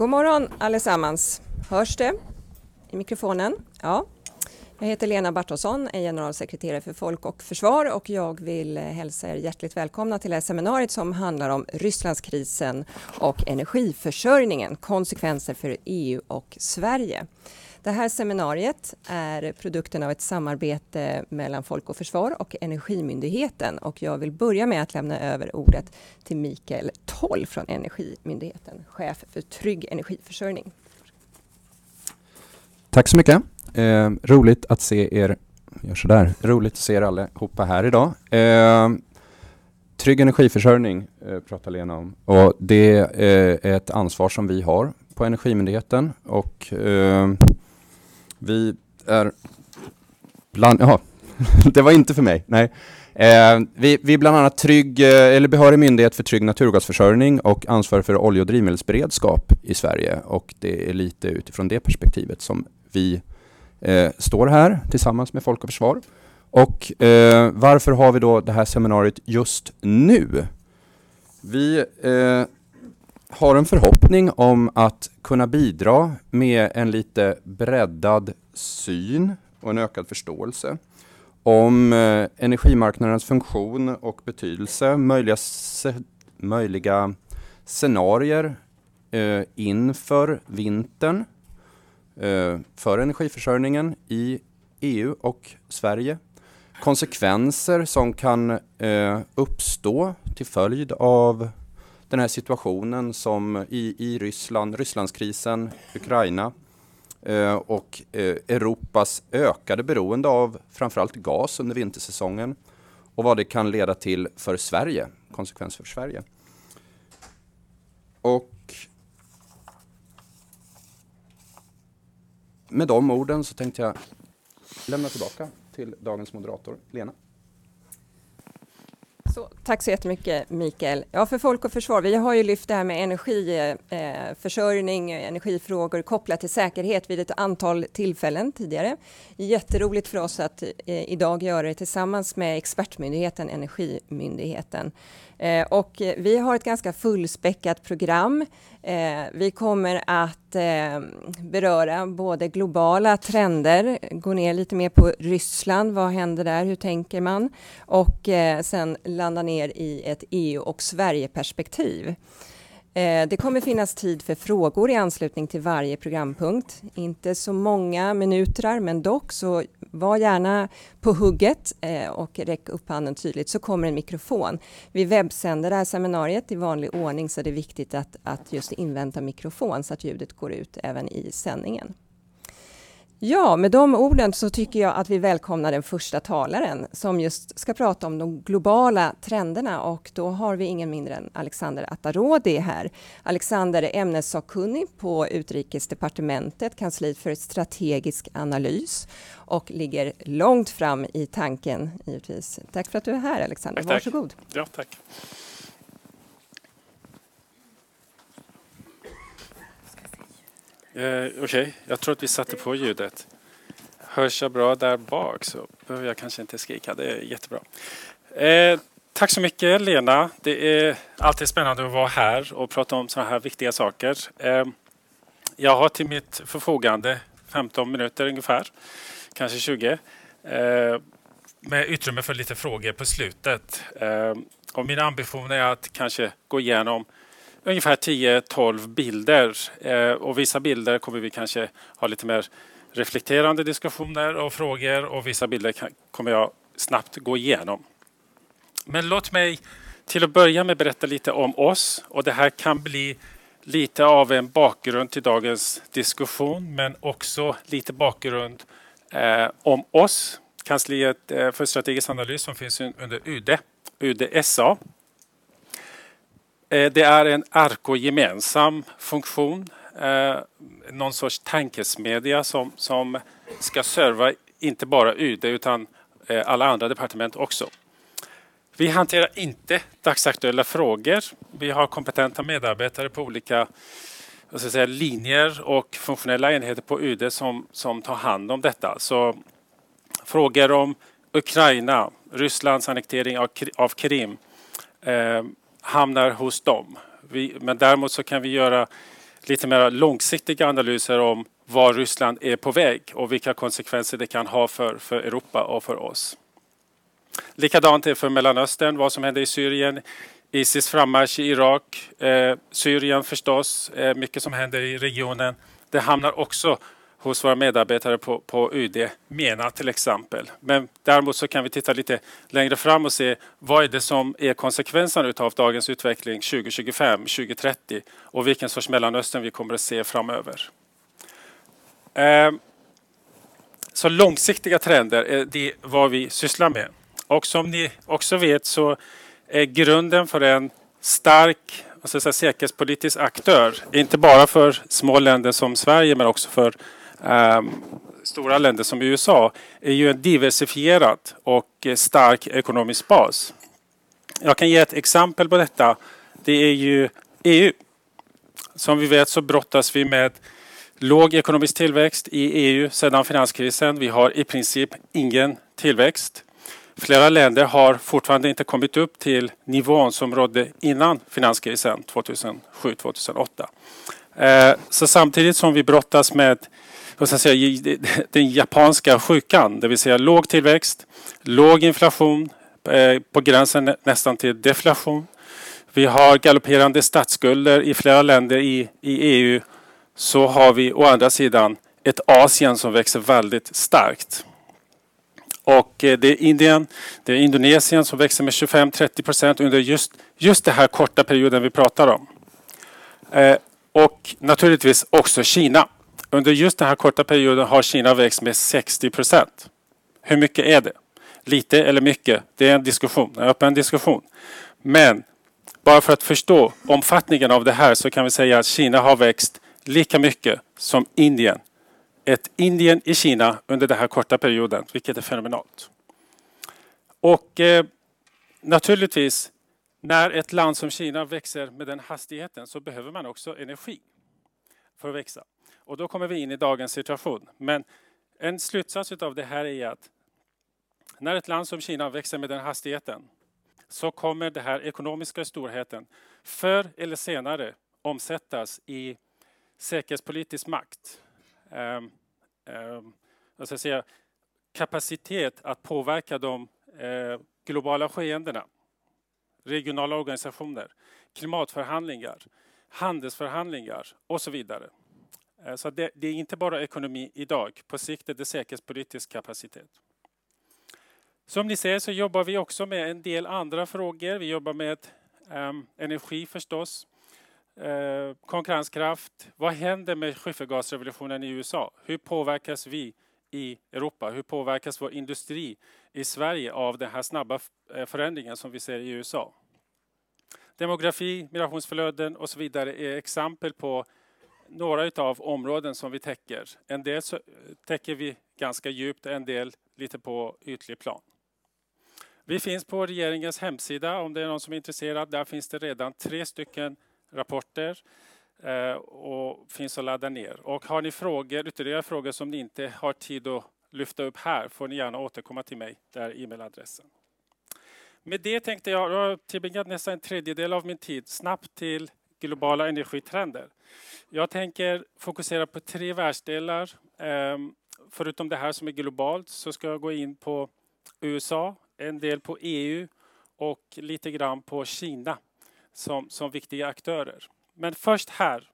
God morgon allesammans. Hörs det i mikrofonen? Ja. Jag heter Lena Bartosson, är generalsekreterare för Folk och Försvar och jag vill hälsa er hjärtligt välkomna till det här seminariet som handlar om Rysslandskrisen och energiförsörjningen, konsekvenser för EU och Sverige. Det här seminariet är produkten av ett samarbete mellan Folk och Försvar och Energimyndigheten och jag vill börja med att lämna över ordet till Mikael Toll från Energimyndigheten, chef för trygg energiförsörjning. Tack så mycket. Eh, roligt att se er, gör sådär, roligt att se er allihopa här idag. Eh, trygg energiförsörjning eh, pratar Lena om och det eh, är ett ansvar som vi har på Energimyndigheten och eh, vi är bland, jaha, det var inte för mig, nej. Eh, vi, vi är bland annat trygg, eh, eller behörig myndighet för trygg naturgasförsörjning och ansvarig för olje och drivmedelsberedskap i Sverige och det är lite utifrån det perspektivet som vi eh, står här tillsammans med Folk och Försvar. Och eh, varför har vi då det här seminariet just nu? Vi eh, har en förhoppning om att kunna bidra med en lite breddad syn och en ökad förståelse om eh, energimarknadens funktion och betydelse, möjliga, möjliga scenarier eh, inför vintern eh, för energiförsörjningen i EU och Sverige. Konsekvenser som kan eh, uppstå till följd av den här situationen som i, i Ryssland, Rysslandskrisen, Ukraina eh, och eh, Europas ökade beroende av framförallt gas under vintersäsongen och vad det kan leda till för Sverige, konsekvenser för Sverige. Och med de orden så tänkte jag lämna tillbaka till dagens moderator, Lena. Så, tack så jättemycket Mikael. Ja, för Folk och Försvar, vi har ju lyft det här med energiförsörjning, eh, energifrågor kopplat till säkerhet vid ett antal tillfällen tidigare. Jätteroligt för oss att eh, idag göra det tillsammans med expertmyndigheten Energimyndigheten. Eh, och vi har ett ganska fullspäckat program. Eh, vi kommer att eh, beröra både globala trender, gå ner lite mer på Ryssland, vad händer där, hur tänker man? Och eh, sen landa ner i ett EU och Sverige-perspektiv. Eh, det kommer finnas tid för frågor i anslutning till varje programpunkt. Inte så många minuter, men dock så var gärna på hugget eh, och räck upp handen tydligt så kommer en mikrofon. Vi webbsänder det här seminariet i vanlig ordning så det är viktigt att, att just invänta mikrofon så att ljudet går ut även i sändningen. Ja, med de orden så tycker jag att vi välkomnar den första talaren som just ska prata om de globala trenderna och då har vi ingen mindre än Alexander Atarodi här. Alexander är ämnessakkunnig på Utrikesdepartementet, kansliet för strategisk analys och ligger långt fram i tanken givetvis. Tack för att du är här Alexander, tack, varsågod. Tack. Ja, tack. Eh, Okej, okay. jag tror att vi satte på ljudet. Hörs jag bra där bak så behöver jag kanske inte skrika. Det är jättebra. Eh, tack så mycket Lena. Det är alltid spännande att vara här och prata om sådana här viktiga saker. Eh, jag har till mitt förfogande 15 minuter ungefär, kanske 20. Eh, med utrymme för lite frågor på slutet. Eh, och min ambition är att kanske gå igenom ungefär 10-12 bilder. Eh, och vissa bilder kommer vi kanske ha lite mer reflekterande diskussioner och frågor och vissa bilder kommer jag snabbt gå igenom. Men låt mig till att börja med berätta lite om oss och det här kan bli lite av en bakgrund till dagens diskussion men också lite bakgrund eh, om oss, kansliet eh, för strategisk analys som finns under UD, UD SA. Eh, det är en RK-gemensam funktion, eh, någon sorts tankesmedja som, som ska serva inte bara UD utan eh, alla andra departement också. Vi hanterar inte dagsaktuella frågor. Vi har kompetenta medarbetare på olika vad ska säga, linjer och funktionella enheter på UD som, som tar hand om detta. Så frågor om Ukraina, Rysslands annektering av, av Krim, eh, hamnar hos dem. Vi, men däremot så kan vi göra lite mer långsiktiga analyser om var Ryssland är på väg och vilka konsekvenser det kan ha för, för Europa och för oss. Likadant är det för Mellanöstern, vad som händer i Syrien, Isis frammarsch i Irak, eh, Syrien förstås, eh, mycket som händer i regionen. Det hamnar också hos våra medarbetare på, på UD, MENA till exempel. Men däremot så kan vi titta lite längre fram och se vad är det som är konsekvenserna av dagens utveckling 2025, 2030 och vilken sorts Mellanöstern vi kommer att se framöver. Ehm, så långsiktiga trender är det vad vi sysslar med. Och som ni också vet så är grunden för en stark alltså säga, säkerhetspolitisk aktör, inte bara för små länder som Sverige men också för Ehm, stora länder som USA, är ju en diversifierad och stark ekonomisk bas. Jag kan ge ett exempel på detta. Det är ju EU. Som vi vet så brottas vi med låg ekonomisk tillväxt i EU sedan finanskrisen. Vi har i princip ingen tillväxt. Flera länder har fortfarande inte kommit upp till nivån som rådde innan finanskrisen 2007-2008. Ehm, så samtidigt som vi brottas med vad ska jag säga, den japanska sjukan, det vill säga låg tillväxt, låg inflation, eh, på gränsen nästan till deflation. Vi har galopperande statsskulder i flera länder i, i EU. Så har vi å andra sidan ett Asien som växer väldigt starkt. Och eh, det är Indien, det är Indonesien som växer med 25-30 procent under just, just den här korta perioden vi pratar om. Eh, och naturligtvis också Kina. Under just den här korta perioden har Kina växt med 60 procent. Hur mycket är det? Lite eller mycket? Det är en diskussion, en öppen diskussion. Men bara för att förstå omfattningen av det här så kan vi säga att Kina har växt lika mycket som Indien ett Indien i Kina under den här korta perioden, vilket är fenomenalt. Och eh, naturligtvis, när ett land som Kina växer med den hastigheten så behöver man också energi för att växa. Och då kommer vi in i dagens situation. Men en slutsats av det här är att när ett land som Kina växer med den hastigheten så kommer den här ekonomiska storheten förr eller senare omsättas i säkerhetspolitisk makt. Um, um, ska jag säga, kapacitet att påverka de eh, globala skeendena. Regionala organisationer, klimatförhandlingar, handelsförhandlingar och så vidare. Eh, så det, det, är inte bara ekonomi idag, på sikt är det säkerhetspolitisk kapacitet. Som ni ser så jobbar vi också med en del andra frågor. Vi jobbar med um, energi förstås. uh, konkurrenskraft. Vad händer med skiffergasrevolutionen i USA? Hur påverkas vi i Europa? Hur påverkas vår industri i Sverige av den här snabba eh, förändringen som vi ser i USA? Demografi, migrationsflöden och så vidare är exempel på några av områden som vi täcker. En del så täcker vi ganska djupt, en del lite på ytlig plan. Vi finns på regeringens hemsida om det är någon som är intresserad. Där finns det redan tre stycken rapporter eh, och finns att ladda ner. Och har ni frågor, ytterligare frågor som ni inte har tid att lyfta upp här får ni gärna återkomma till mig, där e-mailadressen. Med det tänkte jag, jag har tillbringat nästan en tredjedel av min tid snabbt till globala energitrender. Jag tänker fokusera på tre världsdelar. Ehm, förutom det här som är globalt så ska jag gå in på USA, en del på EU och lite grann på Kina som, som viktiga aktörer. Men först här,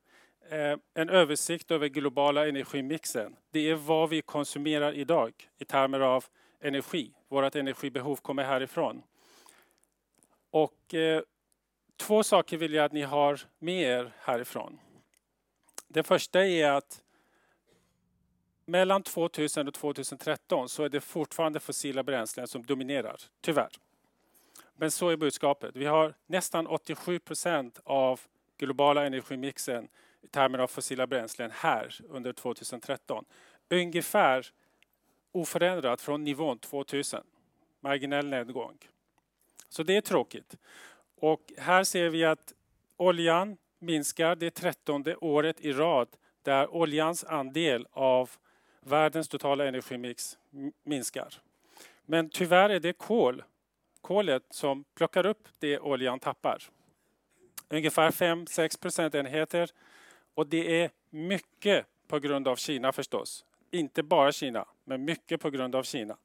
ehm, en översikt över globala energimixen. Det är vad vi konsumerar idag i termer av energi. Vårt energibehov kommer härifrån. Och eh, två saker vill jag att ni har med er härifrån. Det första är att mellan 2000 och 2013 så är det fortfarande fossila bränslen som dominerar, tyvärr. Men så är budskapet. Vi har nästan 87 procent av globala energimixen i termer av fossila bränslen här under 2013. Ungefär oförändrat från nivån 2000. Marginell nedgång. Så det är tråkigt. Och här ser vi att oljan minskar det trettonde året i rad där oljans andel av världens totala energimix minskar. Men tyvärr är det kol kolet som plockar upp det oljan tappar. Ungefär 5-6 procentenheter Och det är mycket på grund av Kina förstås. Inte bara Kina, men mycket på grund av Kina.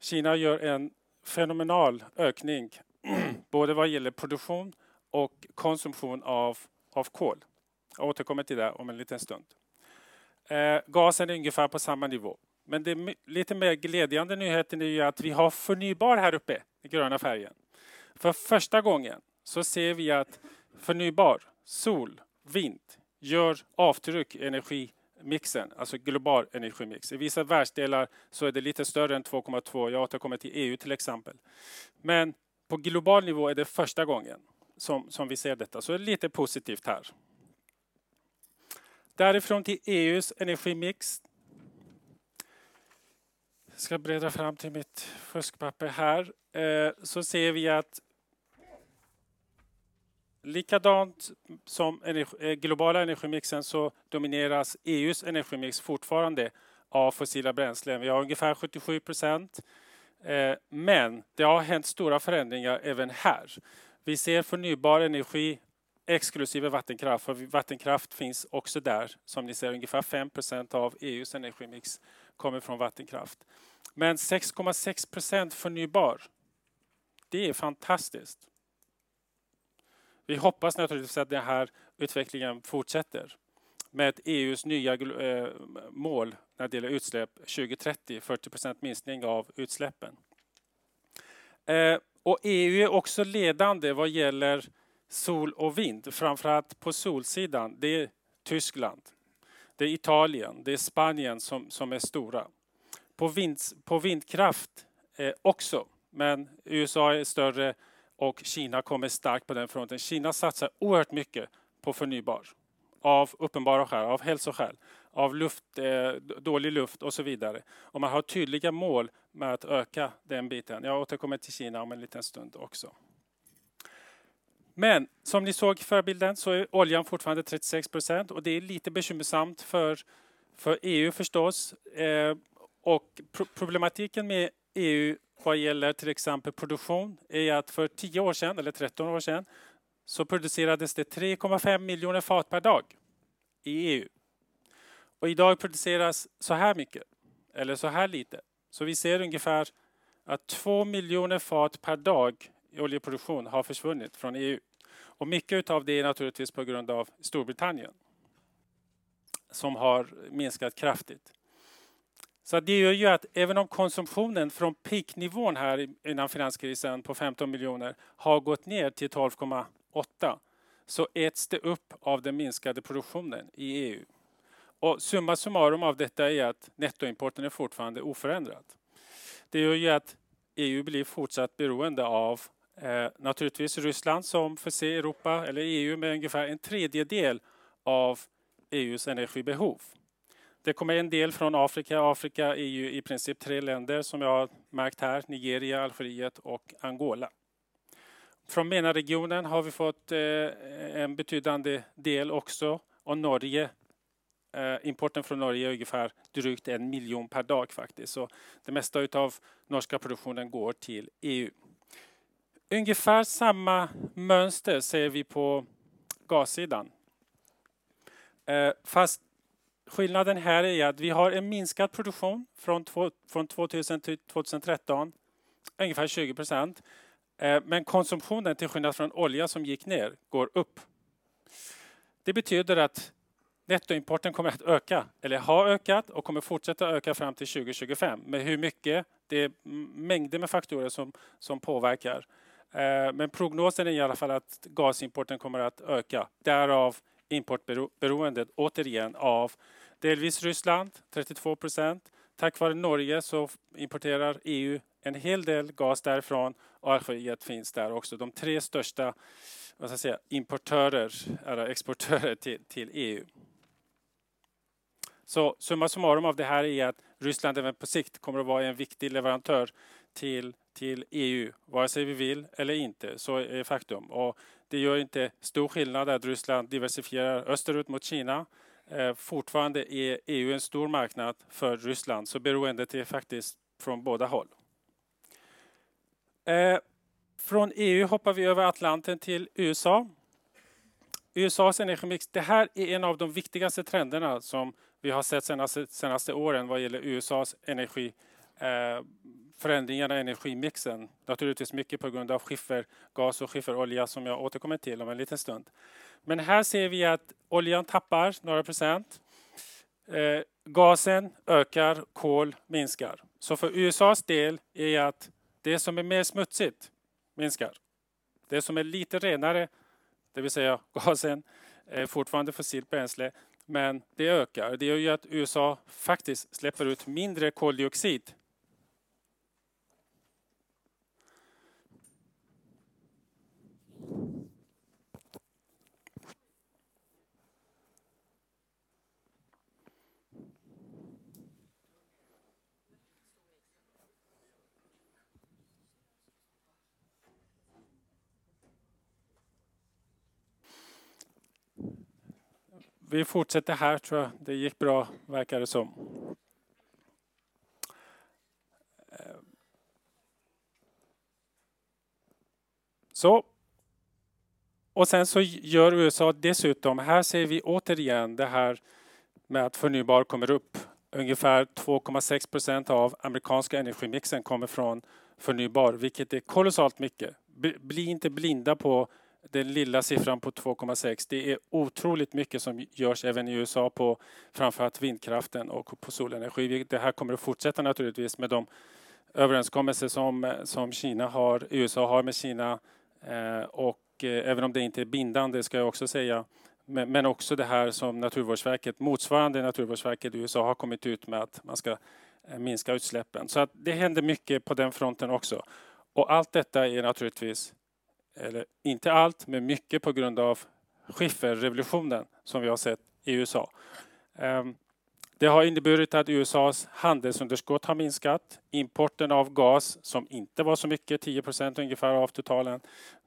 Kina gör en fenomenal ökning både vad gäller produktion och konsumtion av, av kol. Jag återkommer till det om en liten stund. Eh, gasen är ungefär på samma nivå. Men det lite mer glädjande nyheten är ju att vi har förnybar här uppe i gröna färgen. För första gången så ser vi att förnybar, sol, vind gör avtryck i energimixen, alltså global energimix. I vissa världsdelar så är det lite större än 2,2. Jag återkommer till EU till exempel. Men på global nivå är det första gången som, som vi ser detta, så det är lite positivt här. Därifrån till EUs energimix. Jag ska bredda fram till mitt fuskpapper här. Eh, så ser vi att likadant som energi, eh, globala energimixen så domineras EUs energimix fortfarande av fossila bränslen. Vi har ungefär 77 procent. Eh, men det har hänt stora förändringar även här. Vi ser förnybar energi exklusive vattenkraft. För vattenkraft finns också där. Som ni ser ungefär 5% av EUs energimix kommer från vattenkraft. Men 6,6% förnybar. Det är fantastiskt. Vi hoppas naturligtvis att den här utvecklingen fortsätter med EUs e nya eh, mål när det gäller utsläpp 2030, 40% minskning av utsläppen. Eh, och EU är också ledande vad gäller sol och vind, framförallt på solsidan. Det är Tyskland, det är Italien, det är Spanien som, som är stora. På, vind, på vindkraft eh, också, men USA är större och Kina kommer starkt på den fronten. Kina satsar oerhört mycket på förnybar av uppenbara skäl, av hälsoskäl, av luft, eh, dålig luft och så vidare. Och man har tydliga mål med att öka den biten. Jag återkommer till Kina om en liten stund också. Men som ni såg i förbilden så är oljan fortfarande 36 procent och det är lite bekymmersamt för, för EU förstås. Eh, och pro problematiken med EU vad gäller till exempel produktion är att för 10 år sedan, eller 13 år sedan, så producerades det 3,5 miljoner fat per dag i EU. Och idag produceras så här mycket, eller så här lite. Så vi ser ungefär att 2 miljoner fat per dag i oljeproduktion har försvunnit från EU. Och mycket av det är naturligtvis på grund av Storbritannien som har minskat kraftigt. Så det gör ju att även om konsumtionen från peaknivån här innan finanskrisen på 15 miljoner har gått ner till 8 så äts det upp av den minskade produktionen i EU. Och summa summarum av detta är att nettoimporten är fortfarande oförändrad. Det gör ju att EU blir fortsatt beroende av eh, naturligtvis Ryssland som förser Europa eller EU med ungefär en tredjedel av EUs energibehov. Det kommer en del från Afrika. Afrika är ju i princip tre länder som jag har märkt här. Nigeria, Algeriet och Angola. Från MENA-regionen har vi fått eh, en betydande del också. Och Norge, eh, importen från Norge är ungefär drygt en miljon per dag faktiskt. Så det mesta av norska produktionen går till EU. Ungefär samma mönster ser vi på gassidan. Eh, fast skillnaden här är att vi har en minskad produktion från, från 2000 till 2013, ungefär 20 procent. Eh, men konsumtionen, till skillnad från olja som gick ner, går upp. Det betyder att nettoimporten kommer att öka, eller har ökat och kommer fortsätta öka fram till 2025. Men hur mycket? Det är mängder med faktorer som, som påverkar. Eh, men prognosen är i alla fall att gasimporten kommer att öka. Därav importberoendet återigen av delvis Ryssland, 32 procent. Tack vare Norge så importerar EU en hel del gas därifrån och Algeriet finns där också. De tre största vad ska jag säga, importörer, eller exportörer till, till EU. Så summa summarum av det här är att Ryssland även på sikt kommer att vara en viktig leverantör till, till EU, vare sig vi vill eller inte. Så är faktum. Och det gör inte stor skillnad att Ryssland diversifierar österut mot Kina. Eh, fortfarande är EU en stor marknad för Ryssland, så beroendet är faktiskt från båda håll. Eh, från EU hoppar vi över Atlanten till USA. USAs energimix, det här är en av de viktigaste trenderna som vi har sett senaste, senaste åren vad gäller USAs energi, eh, förändringarna i energimixen. Naturligtvis mycket på grund av skiffergas och skifferolja som jag återkommer till om en liten stund. Men här ser vi att oljan tappar några procent. Eh, gasen ökar, kol minskar. Så för USAs del är att det som är mer smutsigt minskar. Det som är lite renare, det vill säga gasen, är fortfarande fossilt bränsle, men det ökar. Det gör ju att USA faktiskt släpper ut mindre koldioxid vi fortsätter här tror jag. Det gick bra, verkar det som. Eh. Så. Och sen så gör USA dessutom, här ser vi återigen det här med att förnybar kommer upp. Ungefär 2,6 procent av amerikanska energimixen kommer från förnybar, vilket är kolossalt mycket. Bli inte blinda på den lilla siffran på 2,6. Det är otroligt mycket som görs även i USA på framförallt vindkraften och på solenergi. Det här kommer att fortsätta naturligtvis med de överenskommelser som, som Kina har, USA har med Kina eh, och eh, även om det inte är bindande ska jag också säga men, men också det här som Naturvårdsverket, motsvarande Naturvårdsverket i USA har kommit ut med att man ska eh, minska utsläppen. Så att det händer mycket på den fronten också. Och allt detta är naturligtvis eller inte allt, men mycket på grund av skifferrevolutionen som vi har sett i USA. Ehm, det har inneburit att USAs handelsunderskott har minskat. Importen av gas, som inte var så mycket, 10 procent ungefär av totalen,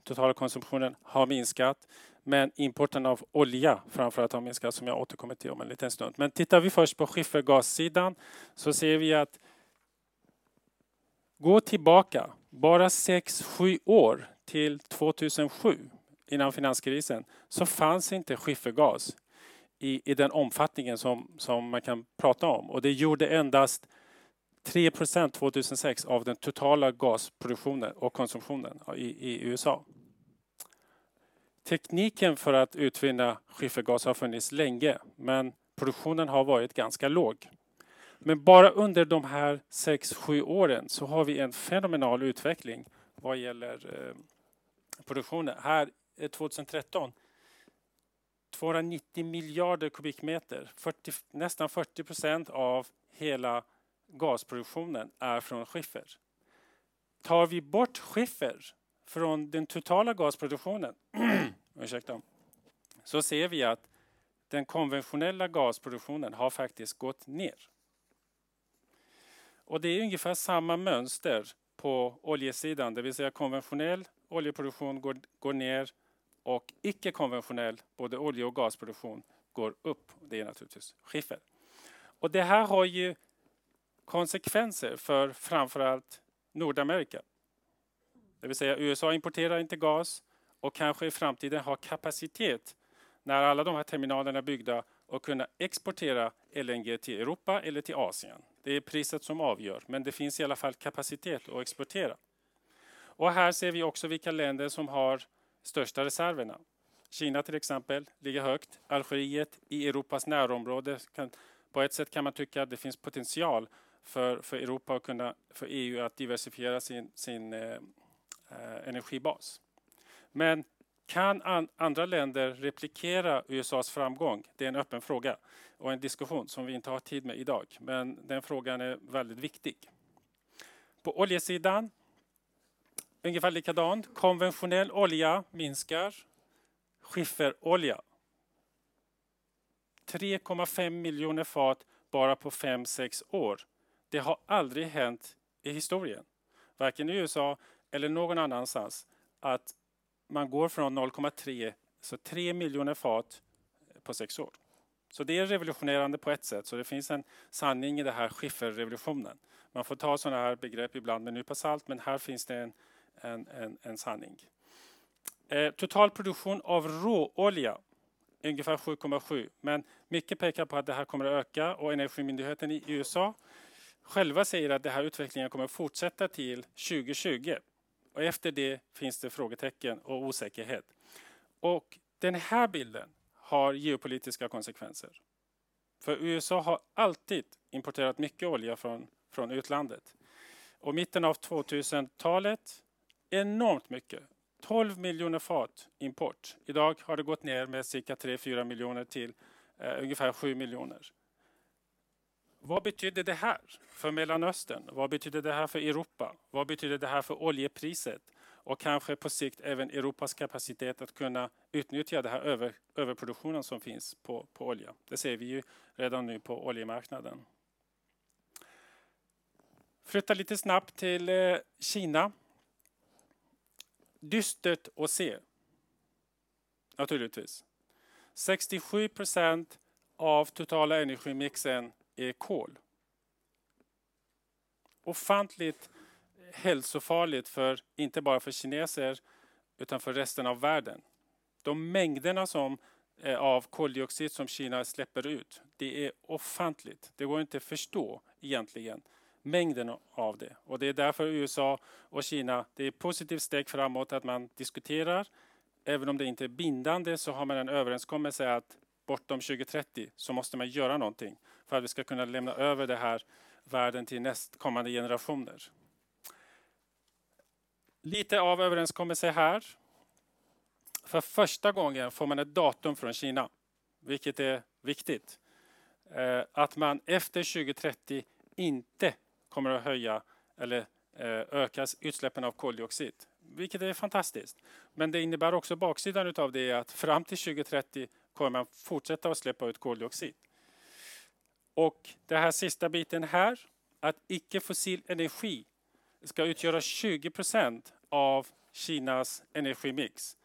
totala konsumtionen, har minskat. Men importen av olja framförallt har minskat som jag återkommer till om en liten stund. Men tittar vi först på skiffergassidan så ser vi att gå tillbaka bara 6-7 år till 2007, innan finanskrisen, så fanns inte skiffergas i, i den omfattningen som, som man kan prata om. Och det gjorde endast 3% 2006 av den totala gasproduktionen och konsumtionen i, i USA. Tekniken för att utvinna skiffergas har funnits länge, men produktionen har varit ganska låg. Men bara under de här 6-7 åren så har vi en fenomenal utveckling vad gäller eh, produktionen. Här eh, 2013 290 miljarder kubikmeter. 40, nästan 40 procent av hela gasproduktionen är från skiffer. Tar vi bort skiffer från den totala gasproduktionen ursäkta, så ser vi att den konventionella gasproduktionen har faktiskt gått ner. Och det är ungefär samma mönster på oljesidan, det vill säga konventionell oljeproduktion går, går ner och icke-konventionell, både olje och gasproduktion, går upp. Det är naturligtvis skiffer. Och det här har ju konsekvenser för framförallt Nordamerika. Det vill säga USA importerar inte gas och kanske i framtiden har kapacitet när alla de här terminalerna är byggda och kunna exportera LNG till Europa eller till Asien. Det är priset som avgör, men det finns i alla fall kapacitet att exportera. Och här ser vi också vilka länder som har största reserverna. Kina till exempel ligger högt. Algeriet i Europas närområde. Kan, på ett sätt kan man tycka att det finns potential för, för Europa och kunna, för EU att diversifiera sin, sin eh, eh, energibas. Men kan an, andra länder replikera USAs framgång? Det är en öppen fråga och en diskussion som vi inte har tid med idag. Men den frågan är väldigt viktig. På oljesidan ungefär likadant. Konventionell olja minskar. Skifferolja. 3,5 miljoner fat bara på 5-6 år. Det har aldrig hänt i historien, varken i USA eller någon annanstans, att man går från 0,3, så 3 miljoner fat på 6 år. Så det är revolutionerande på ett sätt. Så det finns en sanning i den här skifferrevolutionen. Man får ta sådana här begrepp ibland med en nypa salt, men här finns det en, en, en, en sanning. Eh, total produktion av råolja ungefär 7,7. Men mycket pekar på att det här kommer att öka och Energimyndigheten i USA själva säger att den här utvecklingen kommer att fortsätta till 2020. Och efter det finns det frågetecken och osäkerhet. Och den här bilden har geopolitiska konsekvenser. För USA har alltid importerat mycket olja från, från utlandet. Och mitten av 2000-talet enormt mycket. 12 miljoner fat import. Idag har det gått ner med cirka 3-4 miljoner till eh, ungefär 7 miljoner. Vad betyder det här för Mellanöstern? Vad betyder det här för Europa? Vad betyder det här för oljepriset? Och kanske på sikt även Europas kapacitet att kunna utnyttja den här över, överproduktionen som finns på, på olja. Det ser vi ju redan nu på oljemarknaden. Flytta lite snabbt till eh, Kina. Dystert att se. Naturligtvis. 67 procent av totala energimixen är kol. Ofantligt hälsofarligt för inte bara för kineser utan för resten av världen. De mängderna som, eh, av koldioxid som Kina släpper ut, det är ofantligt. Det går inte att förstå egentligen mängden av det. Och det är därför USA och Kina, det är ett positivt steg framåt att man diskuterar. Även om det inte är bindande så har man en överenskommelse att bortom 2030 så måste man göra någonting för att vi ska kunna lämna över det här världen till nästkommande generationer. Lite av överenskommelse här. För första gången får man ett datum från Kina, vilket är viktigt. Eh, att man efter 2030 inte kommer att höja eller eh, öka utsläppen av koldioxid, vilket är fantastiskt. Men det innebär också baksidan av det att fram till 2030 kommer man fortsätta att släppa ut koldioxid. Och den här sista biten här, att icke-fossil energi ska utgöra 20 procent av Kinas energimix.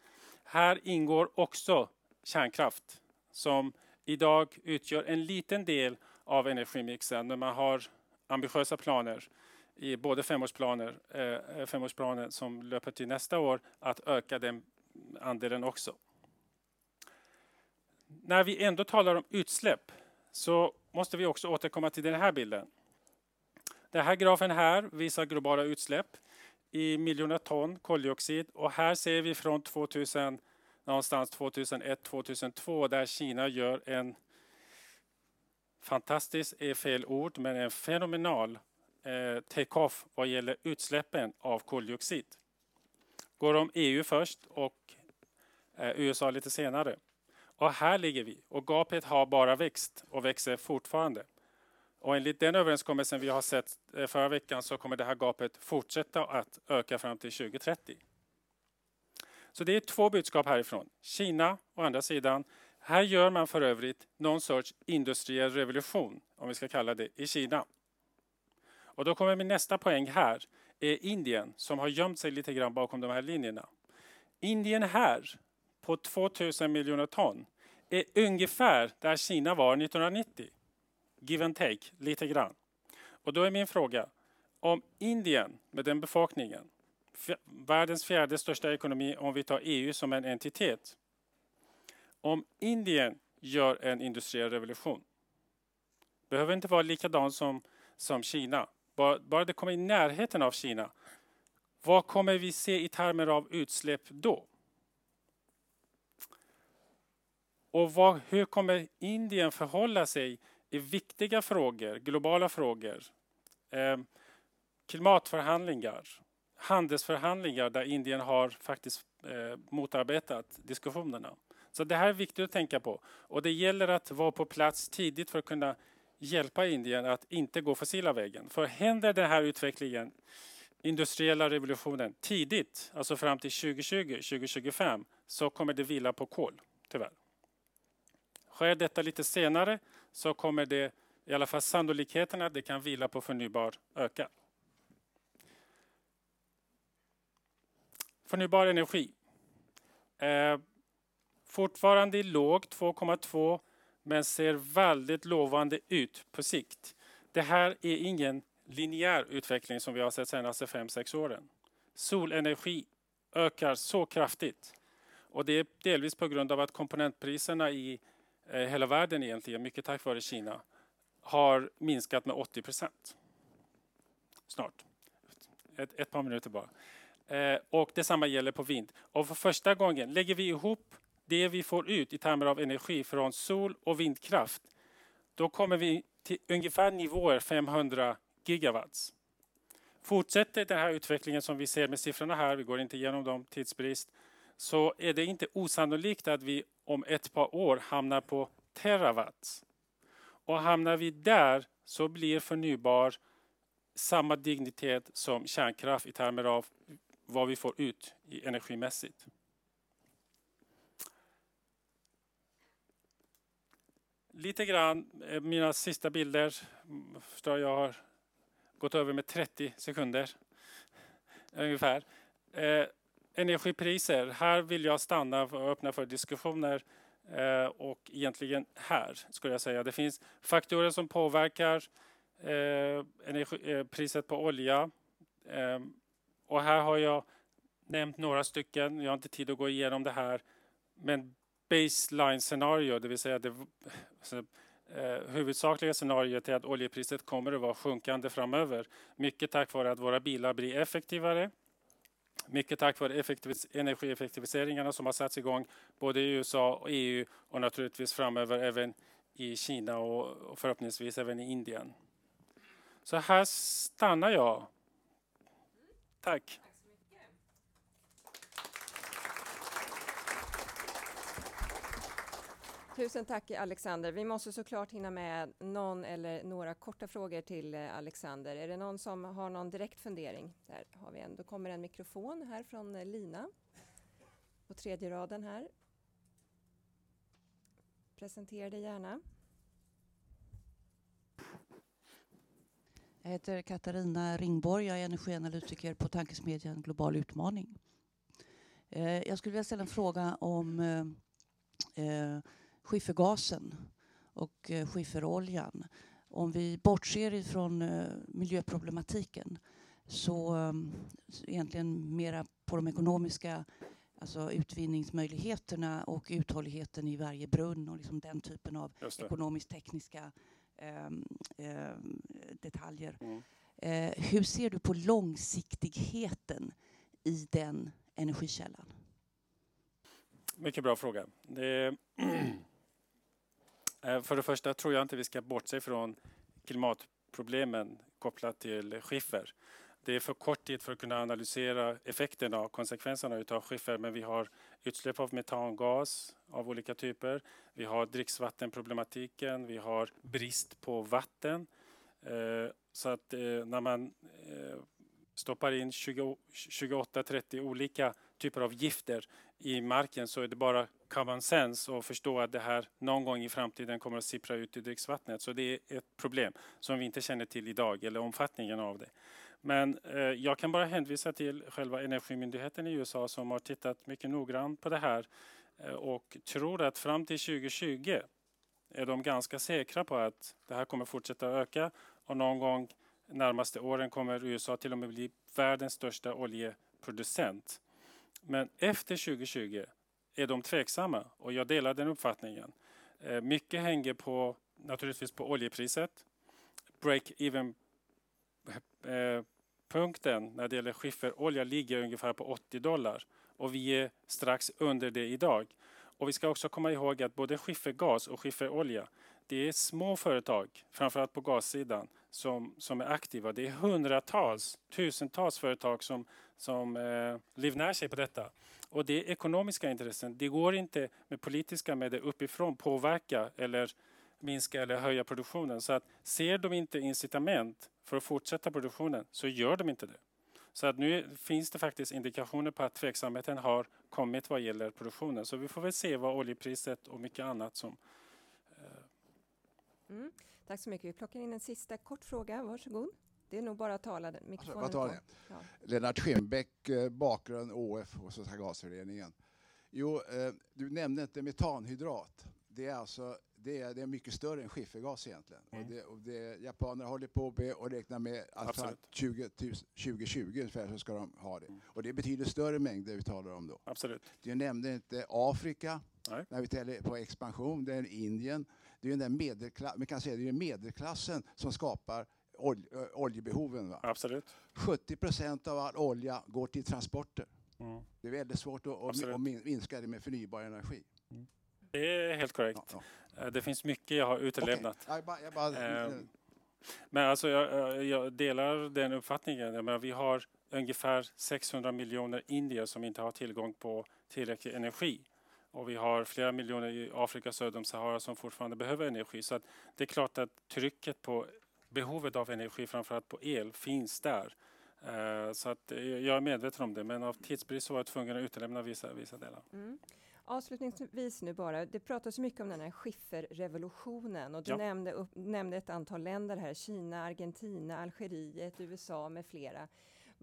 Här ingår också kärnkraft som idag utgör en liten del av energimixen när man har ambitiösa planer i både femårsplaner, eh, femårsplanen som löper till nästa år att öka den andelen också. När vi ändå talar om utsläpp så måste vi också återkomma till den här bilden. Den här grafen här visar globala utsläpp i miljoner ton koldioxid och här ser vi från 2000 någonstans 2001-2002 där Kina gör en fantastisk är fel ord, men en fenomenal eh, take-off vad gäller utsläppen av koldioxid. Går om EU först och eh, USA lite senare. Och här ligger vi och gapet har bara växt och växer fortfarande. Och enligt den överenskommelsen vi har sett eh, förra veckan så kommer det här gapet fortsätta att öka fram till 2030. Så det är två budskap härifrån. Kina å andra sidan. Här gör man för övrigt någon sorts industriell revolution, om vi ska kalla det, i Kina. Och då kommer min nästa poäng här, är Indien som har gömt sig lite grann bakom de här linjerna. Indien här, på 2000 miljoner ton, är ungefär där Kina var 1990 give and take lite grann. Och då är min fråga, om Indien med den befolkningen, världens fjärde största ekonomi om vi tar EU som en entitet. Om Indien gör en industriell revolution, behöver inte vara likadan som, som Kina, bara, bara det kommer i närheten av Kina, vad kommer vi se i termer av utsläpp då? Och vad, hur kommer Indien förhålla sig i viktiga frågor, globala frågor, eh, klimatförhandlingar, handelsförhandlingar där Indien har faktiskt eh, motarbetat diskussionerna. Så det här är viktigt att tänka på. Och det gäller att vara på plats tidigt för att kunna hjälpa Indien att inte gå fossila vägen. För händer den här utvecklingen, industriella revolutionen, tidigt, alltså fram till 2020, 2025, så kommer det vila på kol, tyvärr. Sker detta lite senare så kommer det i alla fall sannolikheten att det kan vila på förnybar öka. Förnybar energi. Eh, Fortfarande låg 2,2 men ser väldigt lovande ut på sikt. Det här är ingen linjär utveckling som vi har sett senaste 5-6 åren. Solenergi ökar så kraftigt Och det är delvis på grund av att komponentpriserna i eh, hela världen egentligen, mycket tack vare Kina, har minskat med 80 procent. Snart. Ett, ett par minuter bara. Eh, och detsamma gäller på vind. Och för första gången lägger vi ihop det vi får ut i termer av energi från sol och vindkraft. Då kommer vi till ungefär nivåer 500 gigawatts. Fortsätter den här utvecklingen som vi ser med siffrorna här, vi går inte igenom dem tidsbrist, så är det inte osannolikt att vi om ett par år hamnar på terawatt. Och hamnar vi där så blir förnybar samma dignitet som kärnkraft i termer av vad vi får ut energimässigt. Lite grann, eh, mina sista bilder, förstår jag har gått över med 30 sekunder ungefär. Eh, energipriser, här vill jag stanna och öppna för diskussioner eh, och egentligen här skulle jag säga. Det finns faktorer som påverkar eh, energi, eh, priset på olja. Eh, och här har jag nämnt några stycken. Jag har inte tid att gå igenom det här. Men baseline scenario, det vill säga det alltså, eh, huvudsakliga scenariot är att oljepriset kommer att vara sjunkande framöver. Mycket tack vare att våra bilar blir effektivare. Mycket tack vare effektivis energieffektiviseringarna som har satts igång både i USA och EU och naturligtvis framöver även i Kina och förhoppningsvis även i Indien. Så här stannar jag. Tack. Tusen tack Alexander. Vi måste såklart hinna med någon eller några korta frågor till eh, Alexander. Är det någon som har någon direkt fundering? Där har vi en. Då kommer en mikrofon här från eh, Lina på tredje raden här. Presentera dig gärna. Jag heter Katarina Ringborg. Jag är energianalytiker på tankesmedjan Global utmaning. Eh, jag skulle vilja ställa en fråga om skiffergasen och eh, skifferoljan. Om vi bortser ifrån eh, miljöproblematiken så eh, egentligen mera på de ekonomiska alltså utvinningsmöjligheterna och uthålligheten i varje brunn och liksom den typen av ekonomiskt tekniska eh, detaljer. Mm. Eh, hur ser du på långsiktigheten i den energikällan? Mycket bra fråga. Det Eh, för det första tror jag inte vi ska bortse från klimatproblemen kopplat till skiffer. Det är för kort tid för att kunna analysera effekterna och konsekvenserna av skiffer men vi har utsläpp av metangas av olika typer. Vi har dricksvattenproblematiken, vi har brist på vatten. Eh, så att eh, när man stoppar in 28-30 olika typer av gifter i marken så är det bara common sense att förstå att det här någon gång i framtiden kommer att sippra ut i dricksvattnet. Så det är ett problem som vi inte känner till idag eller omfattningen av det. Men eh, jag kan bara hänvisa till själva Energimyndigheten i USA som har tittat mycket noggrant på det här eh, och tror att fram till 2020 är de ganska säkra på att det här kommer fortsätta öka och någon gång närmaste åren kommer USA till och med bli världens största oljeproducent. Men efter 2020 är de tveksamma och jag delar den uppfattningen. Eh, mycket hänger på naturligtvis på oljepriset. Break-even eh, punkten när det gäller skifferolja ligger ungefär på 80 dollar och vi är strax under det idag. Och vi ska också komma ihåg att både skiffergas och skifferolja, det är små företag, framförallt på gassidan, som, som är aktiva. Det är hundratals, tusentals företag som, som eh, livnär sig på detta. Och det är ekonomiska intressen. Det går inte med politiska medel uppifrån påverka eller minska eller höja produktionen. Så att ser de inte incitament för att fortsätta produktionen så gör de inte det. Så att nu finns det faktiskt indikationer på att tveksamheten har kommit vad gäller produktionen. Så vi får väl se vad oljepriset och mycket annat som... Mm. Tack så mycket. Vi plockar in en sista kort fråga. Varsågod. Det är nog bara att tala. Mikrofonen alltså? Ja. Lennart Skimbäck, eh, bakgrund ÅF och Svenska gasföreningen. Jo, eh, du nämnde inte metanhydrat. Det är alltså det är, det är mycket större än skiffergas egentligen. Mm. Och det, och det, japanerna håller på med och räknar med att Absolut. fram 20, 2020 ungefär så ska de ha det. Mm. Och det betyder större mängder vi talar om då. Absolut. Du nämnde inte Afrika Nej. när vi täller på expansion. Det är Indien. Det är ju den där medelklass, man kan säga det är medelklassen som skapar ol, oljebehoven. Va? Absolut. 70 procent av all olja går till transporter. Mm. Det är väldigt svårt att, att, att min- minska det med förnybar energi. Det är helt korrekt. Ja, ja. Eh, Det finns mycket jag har utelämnat. Okej, Jag bara, jag bara, Ehm, Men alltså jag- jag delar den uppfattningen. Jag menar, vi har ungefär 600 miljoner indier som inte har tillgång på tillräcklig energi. Och vi har flera miljoner i Afrika söder om Sahara som fortfarande behöver energi. Så att det är klart att trycket på behovet av energi, framförallt på el, finns där. Eh, Så att eh, jag är medveten om det, men av tidsbrist så var jag tvungen att utelämna vissa, vissa delar. Mm. Avslutningsvis nu bara, det pratas så mycket om den här skifferrevolutionen och du Ja. nämnde, upp, nämnde ett antal länder här, Kina, Argentina, Algeriet, USA med flera.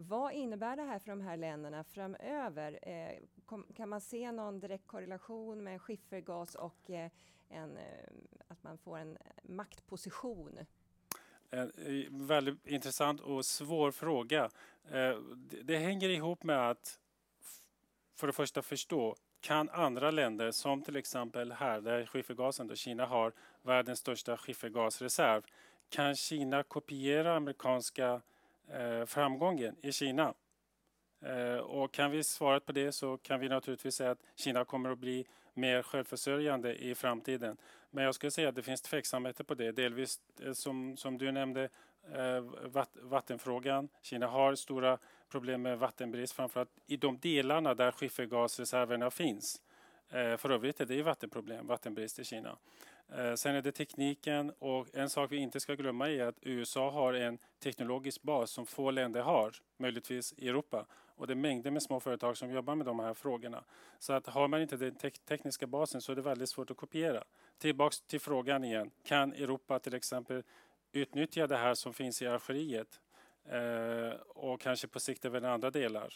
Vad innebär det här för de här länderna framöver? Eh, kom, kan man se någon direkt korrelation med skiffergas och eh, en, eh, att man får en maktposition? En eh, väldigt intressant och svår fråga. Eh, Det, det hänger ihop med att för det första förstå kan andra länder som till exempel här där skiffergasen då Kina har världens största skiffergasreserv. Kan Kina kopiera amerikanska eh, Eh, framgången i Kina? Eh, och kan vi svara på det så kan vi naturligtvis säga att Kina kommer att bli mer självförsörjande i framtiden. Men jag skulle säga att det finns tveksamheter på det. Delvis eh, som, som du nämnde vattenfrågan. Kina har stora problem med vattenbrist framförallt i de delarna där skiffergasreserverna finns. För övrigt är det vattenproblem, vattenbrist i Kina. Eh, sen är det tekniken och en sak vi inte ska glömma är att USA har en teknologisk bas som få länder har, möjligtvis i Europa. Och det är mängder med små företag som jobbar med de här frågorna. Så att har man inte den te tekniska basen så är det väldigt svårt att kopiera. Tillbaks till frågan igen. Kan Europa till exempel utnyttja det här som finns i Algeriet eh, och kanske på sikt även andra delar?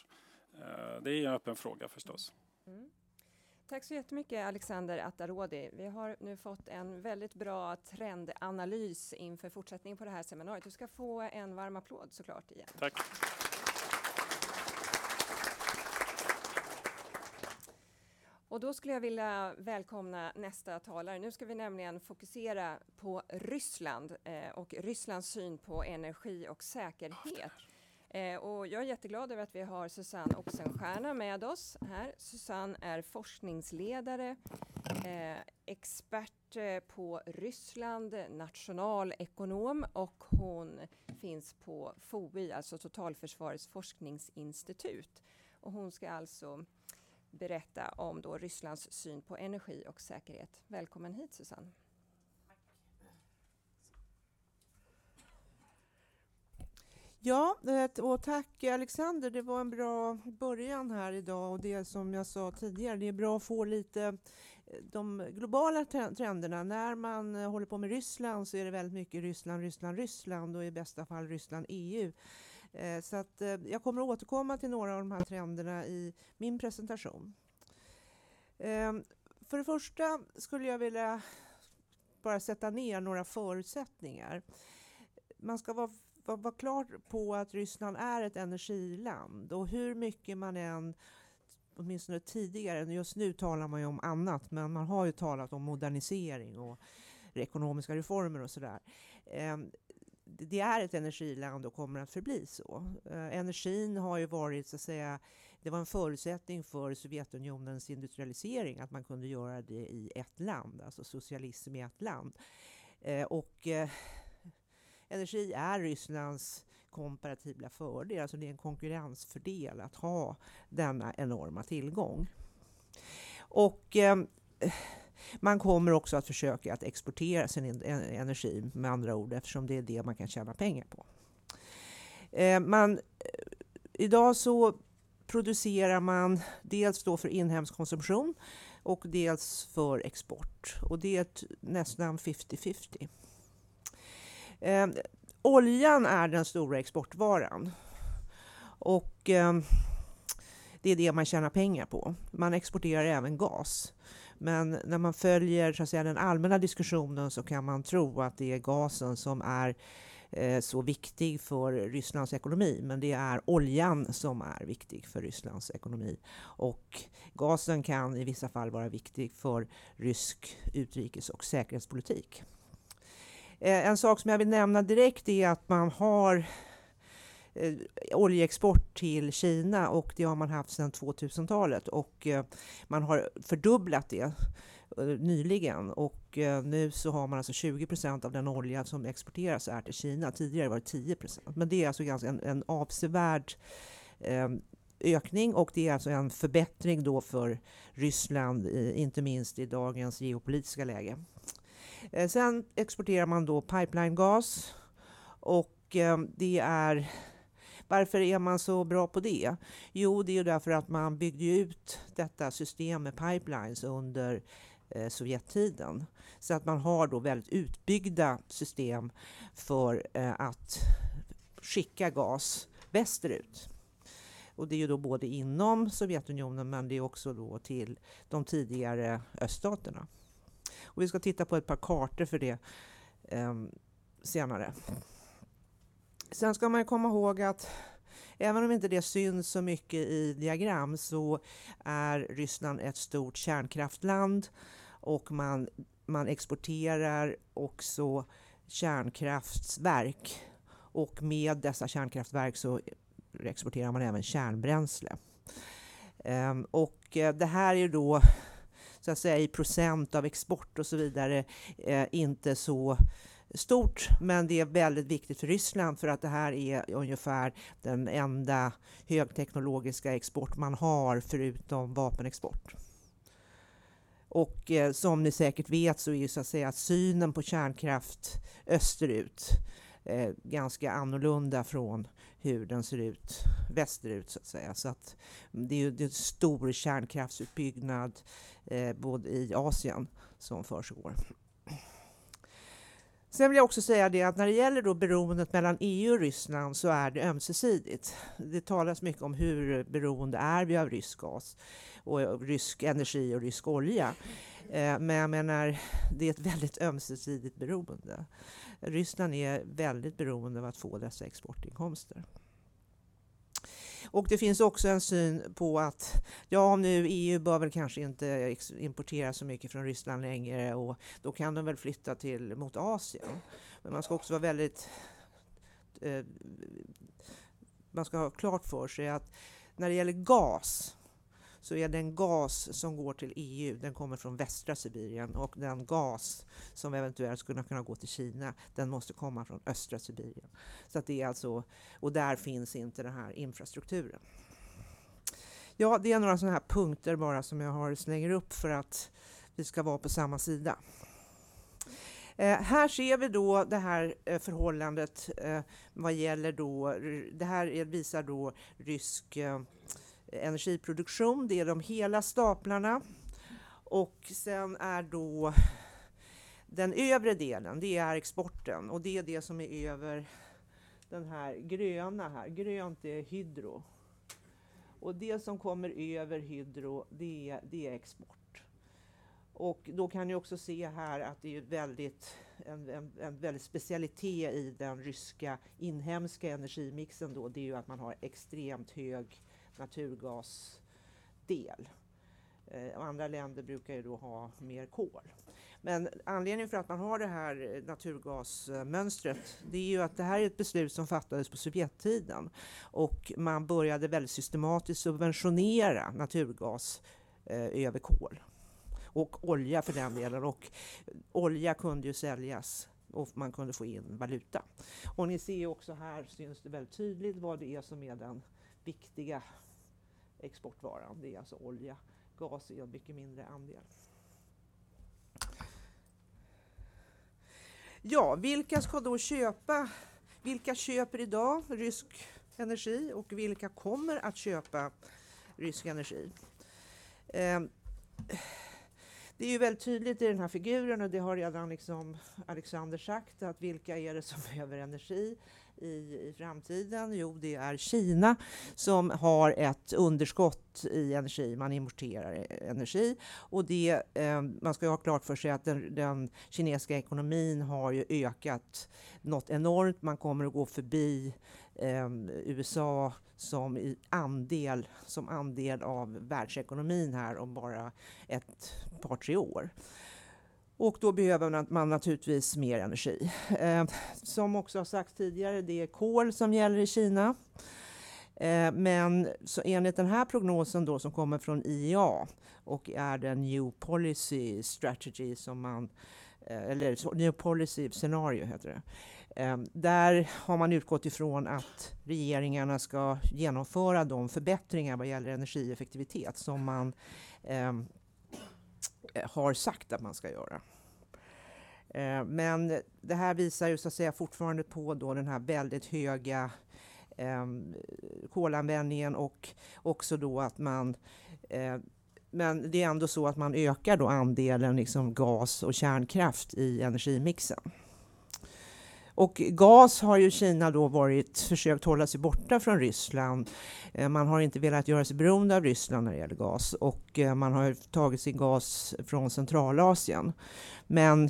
Eh, det är en öppen fråga förstås. Mm. Tack så jättemycket Alexander Attarodi. Vi har nu fått en väldigt bra trendanalys inför fortsättningen på det här seminariet. Du ska få en varm applåd såklart igen. Tack. Och då skulle jag vilja välkomna nästa talare. Nu ska vi nämligen fokusera på Ryssland eh, och Rysslands syn på energi och säkerhet. Eh, och jag är jätteglad över att vi har Susanne Oxenstierna med oss här. Susanne är forskningsledare, eh, expert eh, på Ryssland, nationalekonom och hon finns på FOI, alltså Totalförsvarets forskningsinstitut. Och hon ska alltså berätta om då Rysslands syn på energi och säkerhet. Välkommen hit Susanne. Ja, och tack Alexander. Det var en bra början här idag och det som jag sa tidigare, det är bra att få lite eh, de globala trenderna. När man eh, håller på med Ryssland så är det väldigt mycket Ryssland, Ryssland, Ryssland och i bästa fall Ryssland, EU. Eh, så att jag kommer att återkomma till några av de här trenderna i min presentation. Ehm, för det första skulle jag vilja bara sätta ner några förutsättningar. Man ska vara vara var klar på att Ryssland är ett energiland och hur mycket man än åtminstone tidigare, just nu talar man ju om annat, men man har ju talat om modernisering och ekonomiska reformer och sådär. Eh, Det är ett energiland och kommer att förbli så. Eh, energin har ju varit, så att säga, det var en förutsättning för Sovjetunionens industrialisering att man kunde göra det i ett land, alltså socialism i ett land. Eh, och eh, energi är Rysslands komparativa fördel, alltså det är en konkurrensfördel att ha denna enorma tillgång. Och eh, man kommer också att försöka att exportera sin energi med andra ord eftersom det är det man kan tjäna pengar på. Eh, man, eh, idag så producerar man dels då för inhemsk konsumtion och dels för export och det är ett, nästan 50-50. Eh, oljan är den stora exportvaran. Och eh, det är det man tjänar pengar på. Man exporterar även gas. Men när man följer så att säga, den allmänna diskussionen så kan man tro att det är gasen som är eh, så viktig för Rysslands ekonomi. Men det är oljan som är viktig för Rysslands ekonomi. Och gasen kan i vissa fall vara viktig för rysk utrikes och säkerhetspolitik. Eh, en sak som jag vill nämna direkt är att man har eh, oljeexport till Kina och det har man haft sedan 2000-talet och eh, man har fördubblat det eh, nyligen och eh, nu så har man alltså 20 procent av den olja som exporteras är till Kina. Tidigare var det 10 procent, men det är alltså ganska en, en avsevärd eh, ökning och det är alltså en förbättring då för Ryssland, inte minst i dagens geopolitiska läge. Eh, sen exporterar man då pipelinegas och eh, det är varför är man så bra på det? Jo, det är därför att man byggde ut detta system med pipelines under eh, Sovjettiden. Så att man har då väldigt utbyggda system för eh, att skicka gas västerut. Och det är ju då både inom Sovjetunionen men det är också då till de tidigare öststaterna. Och vi ska titta på ett par kartor för det eh, senare. Sen ska man komma ihåg att även om inte det syns så mycket i diagram så är Ryssland ett stort kärnkraftland och man, man exporterar också kärnkraftverk och med dessa kärnkraftverk så exporterar man även kärnbränsle. Ehm, och eh, det här är då så att säga i procent av export och så vidare eh, inte så stort, men det är väldigt viktigt för Ryssland för att det här är ungefär den enda högteknologiska export man har förutom vapenexport. Och eh, som ni säkert vet så är ju så att säga synen på kärnkraft österut eh, ganska annorlunda från hur den ser ut västerut så att säga. Så att det är ju det är stor kärnkraftsutbyggnad eh, både i Asien som försiggår. Sen vill jag också säga det att när det gäller då beroendet mellan EU och Ryssland så är det ömsesidigt. Det talas mycket om hur beroende är vi av rysk gas och rysk energi och rysk olja. Eh, men jag menar, det är ett väldigt ömsesidigt beroende. Ryssland är väldigt beroende av att få dessa exportinkomster. Och det finns också en syn på att ja, nu EU bör väl kanske inte importera så mycket från Ryssland längre och då kan de väl flytta till mot Asien. Men man ska också vara väldigt eh, man ska ha klart för sig att när det gäller gas så är den gas som går till EU, den kommer från västra Sibirien och den gas som eventuellt skulle kunna gå till Kina, den måste komma från östra Sibirien. Så att det är alltså, och där finns inte den här infrastrukturen. Ja, det är några sådana här punkter bara som jag har slänger upp för att vi ska vara på samma sida. Eh, här ser vi då det här eh, förhållandet eh, vad gäller då, det här visar då rysk eh, energiproduktion. Det är de hela staplarna. Och sen är då den övre delen, det är exporten och det är det som är över den här gröna här. Grönt är hydro. Och det som kommer över hydro, det är, det är export. Och då kan ni också se här att det är väldigt, en, en, en väldigt specialitet i den ryska inhemska energimixen då, det är ju att man har extremt hög naturgasdel. Eh, andra länder brukar ju då ha mer kol. Men anledningen för att man har det här naturgasmönstret det är ju att det här är ett beslut som fattades på Sovjettiden och man började väldigt systematiskt subventionera naturgas eh, över kol och olja för den delen. Och olja kunde ju säljas och man kunde få in valuta. Och ni ser också här syns det väldigt tydligt vad det är som är den viktiga exportvaran. Det är alltså olja. Gas är en mycket mindre andel. Ja, vilka ska då köpa? Vilka köper idag rysk energi och vilka kommer att köpa rysk energi? Eh, det är ju väldigt tydligt i den här figuren och det har redan liksom Alexander sagt att vilka är det som behöver energi i, i framtiden? Jo, det är Kina som har ett underskott i energi. Man importerar energi och det, eh, man ska ha klart för sig att den, den kinesiska ekonomin har ju ökat något enormt. Man kommer att gå förbi eh, USA som i andel, som andel av världsekonomin här om bara ett par, tre år. Och då behöver man naturligtvis mer energi. Eh, som också har sagts tidigare, det är kol som gäller i Kina. Eh, men så enligt den här prognosen då som kommer från IEA och är den New Policy Strategy som man eh, eller New Policy Scenario heter det. Eh, där har man utgått ifrån att regeringarna ska genomföra de förbättringar vad gäller energieffektivitet som man eh, Eh, har sagt att man ska göra. Eh, men det här visar ju så att säga fortfarande på då den här väldigt höga eh, kolanvändningen och också då att man eh, men det är ändå så att man ökar då andelen liksom gas och kärnkraft i energimixen. Och gas har ju Kina då varit försökt hålla sig borta från Ryssland. Eh, man har inte velat göra sig beroende av Ryssland när det gäller gas och eh, man har tagit sin gas från Centralasien. Men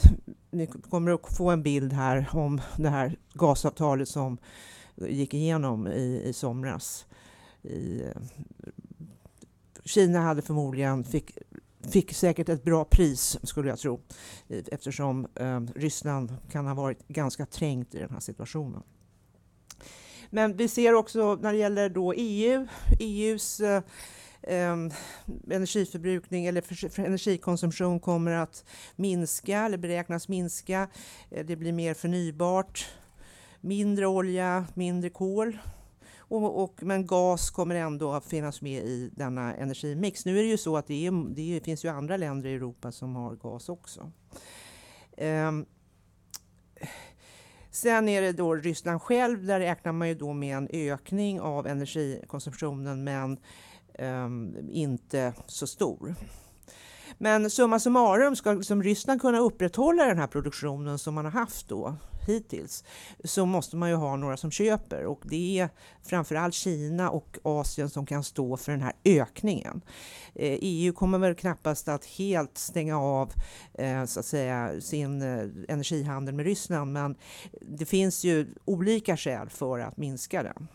ni kommer att få en bild här om det här gasavtalet som gick igenom i, i somras. I, eh, Kina hade förmodligen fick fick säkert ett bra pris, skulle jag tro, eftersom eh, Ryssland kan ha varit ganska trängt i den här situationen. Men vi ser också när det gäller då EU, EUs eh, eh, energiförbrukning eller för, för energikonsumtion kommer att minska eller beräknas minska. Eh, det blir mer förnybart, mindre olja, mindre kol och, och, men gas kommer ändå att finnas med i denna energimix. Nu är det ju så att det, är, det finns ju andra länder i Europa som har gas också. Um, Sen är det då Ryssland själv, där räknar man ju då med en ökning av energikonsumtionen men um, inte så stor. Men summa summarum, ska liksom Ryssland kunna upprätthålla den här produktionen som man har haft då hittills så måste man ju ha några som köper och det är framförallt Kina och Asien som kan stå för den här ökningen. Eh, EU kommer väl knappast att helt stänga av eh, så att säga, sin eh, energihandel med Ryssland men det finns ju olika skäl för att minska den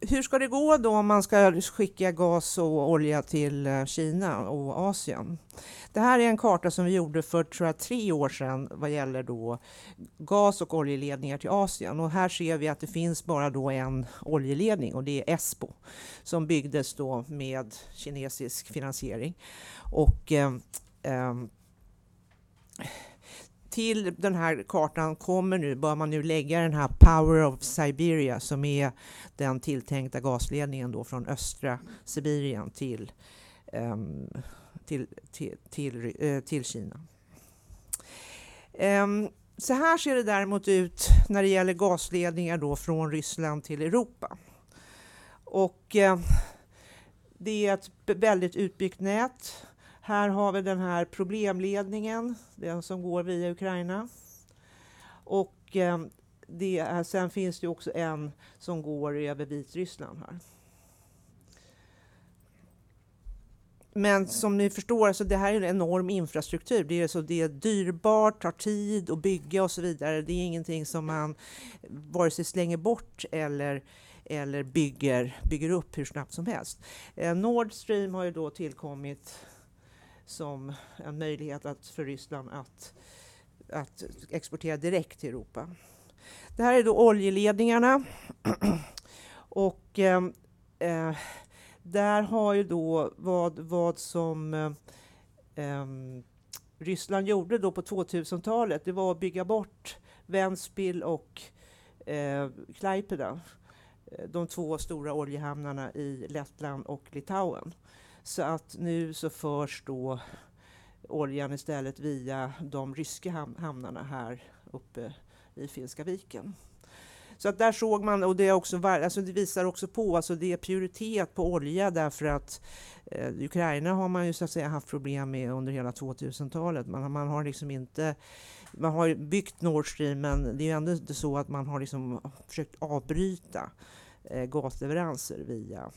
hur ska det gå då om man ska skicka gas och olja till eh, Kina och Asien? Det här är en karta som vi gjorde för tror jag, tre år sedan vad gäller då gas och oljeledningar till Asien. Och här ser vi att det finns bara då en oljeledning och det är Espo som byggdes då med kinesisk finansiering. Och eh, eh, till den här kartan kommer nu, bör man nu lägga den här Power of Siberia som är den tilltänkta gasledningen då från östra Sibirien till, um, till, till, till, uh, till Kina. Um, så här ser det däremot ut när det gäller gasledningar då från Ryssland till Europa. Och uh, det är ett väldigt utbyggt nät här har vi den här problemledningen, den som går via Ukraina. Och eh, det är, sen finns det också en som går över Vitryssland här. Men som ni förstår, så det här är en enorm infrastruktur. Det är, så det är dyrbart, tar tid att bygga och så vidare. Det är ingenting som man vare sig slänger bort eller, eller bygger, bygger upp hur snabbt som helst. Eh, Nord Stream har ju då tillkommit som en möjlighet att, för Ryssland att, att exportera direkt till Europa. Det här är då oljeledningarna. och ehm, eh, där har ju då vad, vad som eh, ehm, Ryssland gjorde då på 2000-talet, det var att bygga bort Ventspil och eh, Klaipeda, eh, de två stora oljehamnarna i Lettland och Litauen. Så att nu så förs då oljan istället via de ryska ham hamnarna här uppe i Finska viken. Så att där såg man, och det, är också, alltså det visar också på, alltså det är prioritet på olja därför att eh, Ukraina har man ju så att säga haft problem med under hela 2000-talet. Man, man har liksom inte man har byggt Nord Stream men det är ju ändå inte så att man har liksom försökt avbryta eh, gasleveranser via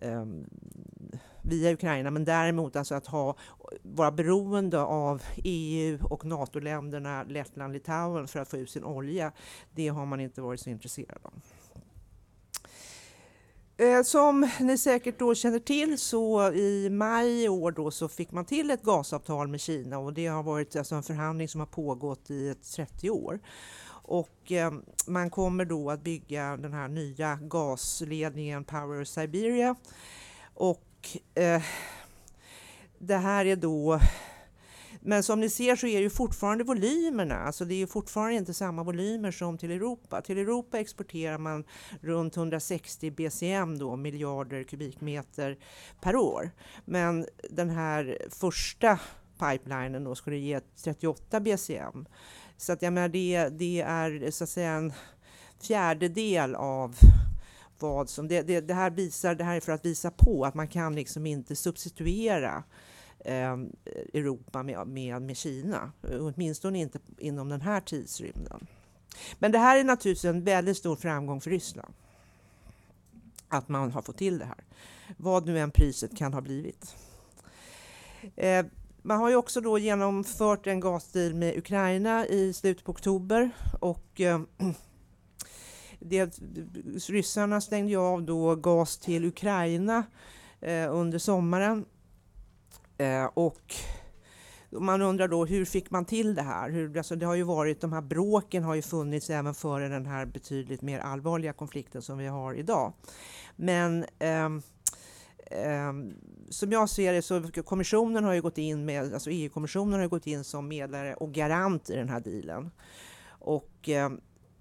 eh, via Ukraina, men däremot alltså att ha, vara beroende av EU och NATO-länderna Lettland, Litauen för att få ut sin olja, det har man inte varit så intresserad av. Eh, som ni säkert då känner till så i maj i år då så fick man till ett gasavtal med Kina och det har varit alltså en förhandling som har pågått i 30 år. Och eh, man kommer då att bygga den här nya gasledningen Power Siberia. Och eh, det här är då men som ni ser så är det ju fortfarande volymerna, alltså det är ju fortfarande inte samma volymer som till Europa. Till Europa exporterar man runt 160 BCM då, miljarder kubikmeter per år. Men den här första pipelinen då skulle ge 38 BCM. Så att jag menar det, det är så att säga en fjärdedel av vad som... Det, det, det, här visar, det här är för att visa på att man kan liksom inte substituera eh, Europa med, med, med Kina, åtminstone inte inom den här tidsrymden. Men det här är naturligtvis en väldigt stor framgång för Ryssland. Att man har fått till det här. Vad nu än priset kan ha blivit. Eh, man har ju också då genomfört en gasdeal med Ukraina i slutet på oktober och eh, det, ryssarna stängde ju av då gas till Ukraina eh, under sommaren Eh, och man undrar då hur fick man till det här? Hur, alltså det har ju varit, de här bråken har ju funnits även före den här betydligt mer allvarliga konflikten som vi har idag. Men eh, eh, som jag ser det så kommissionen har ju gått in med, alltså EU-kommissionen har gått in som medlare och garant i den här dealen. Och eh,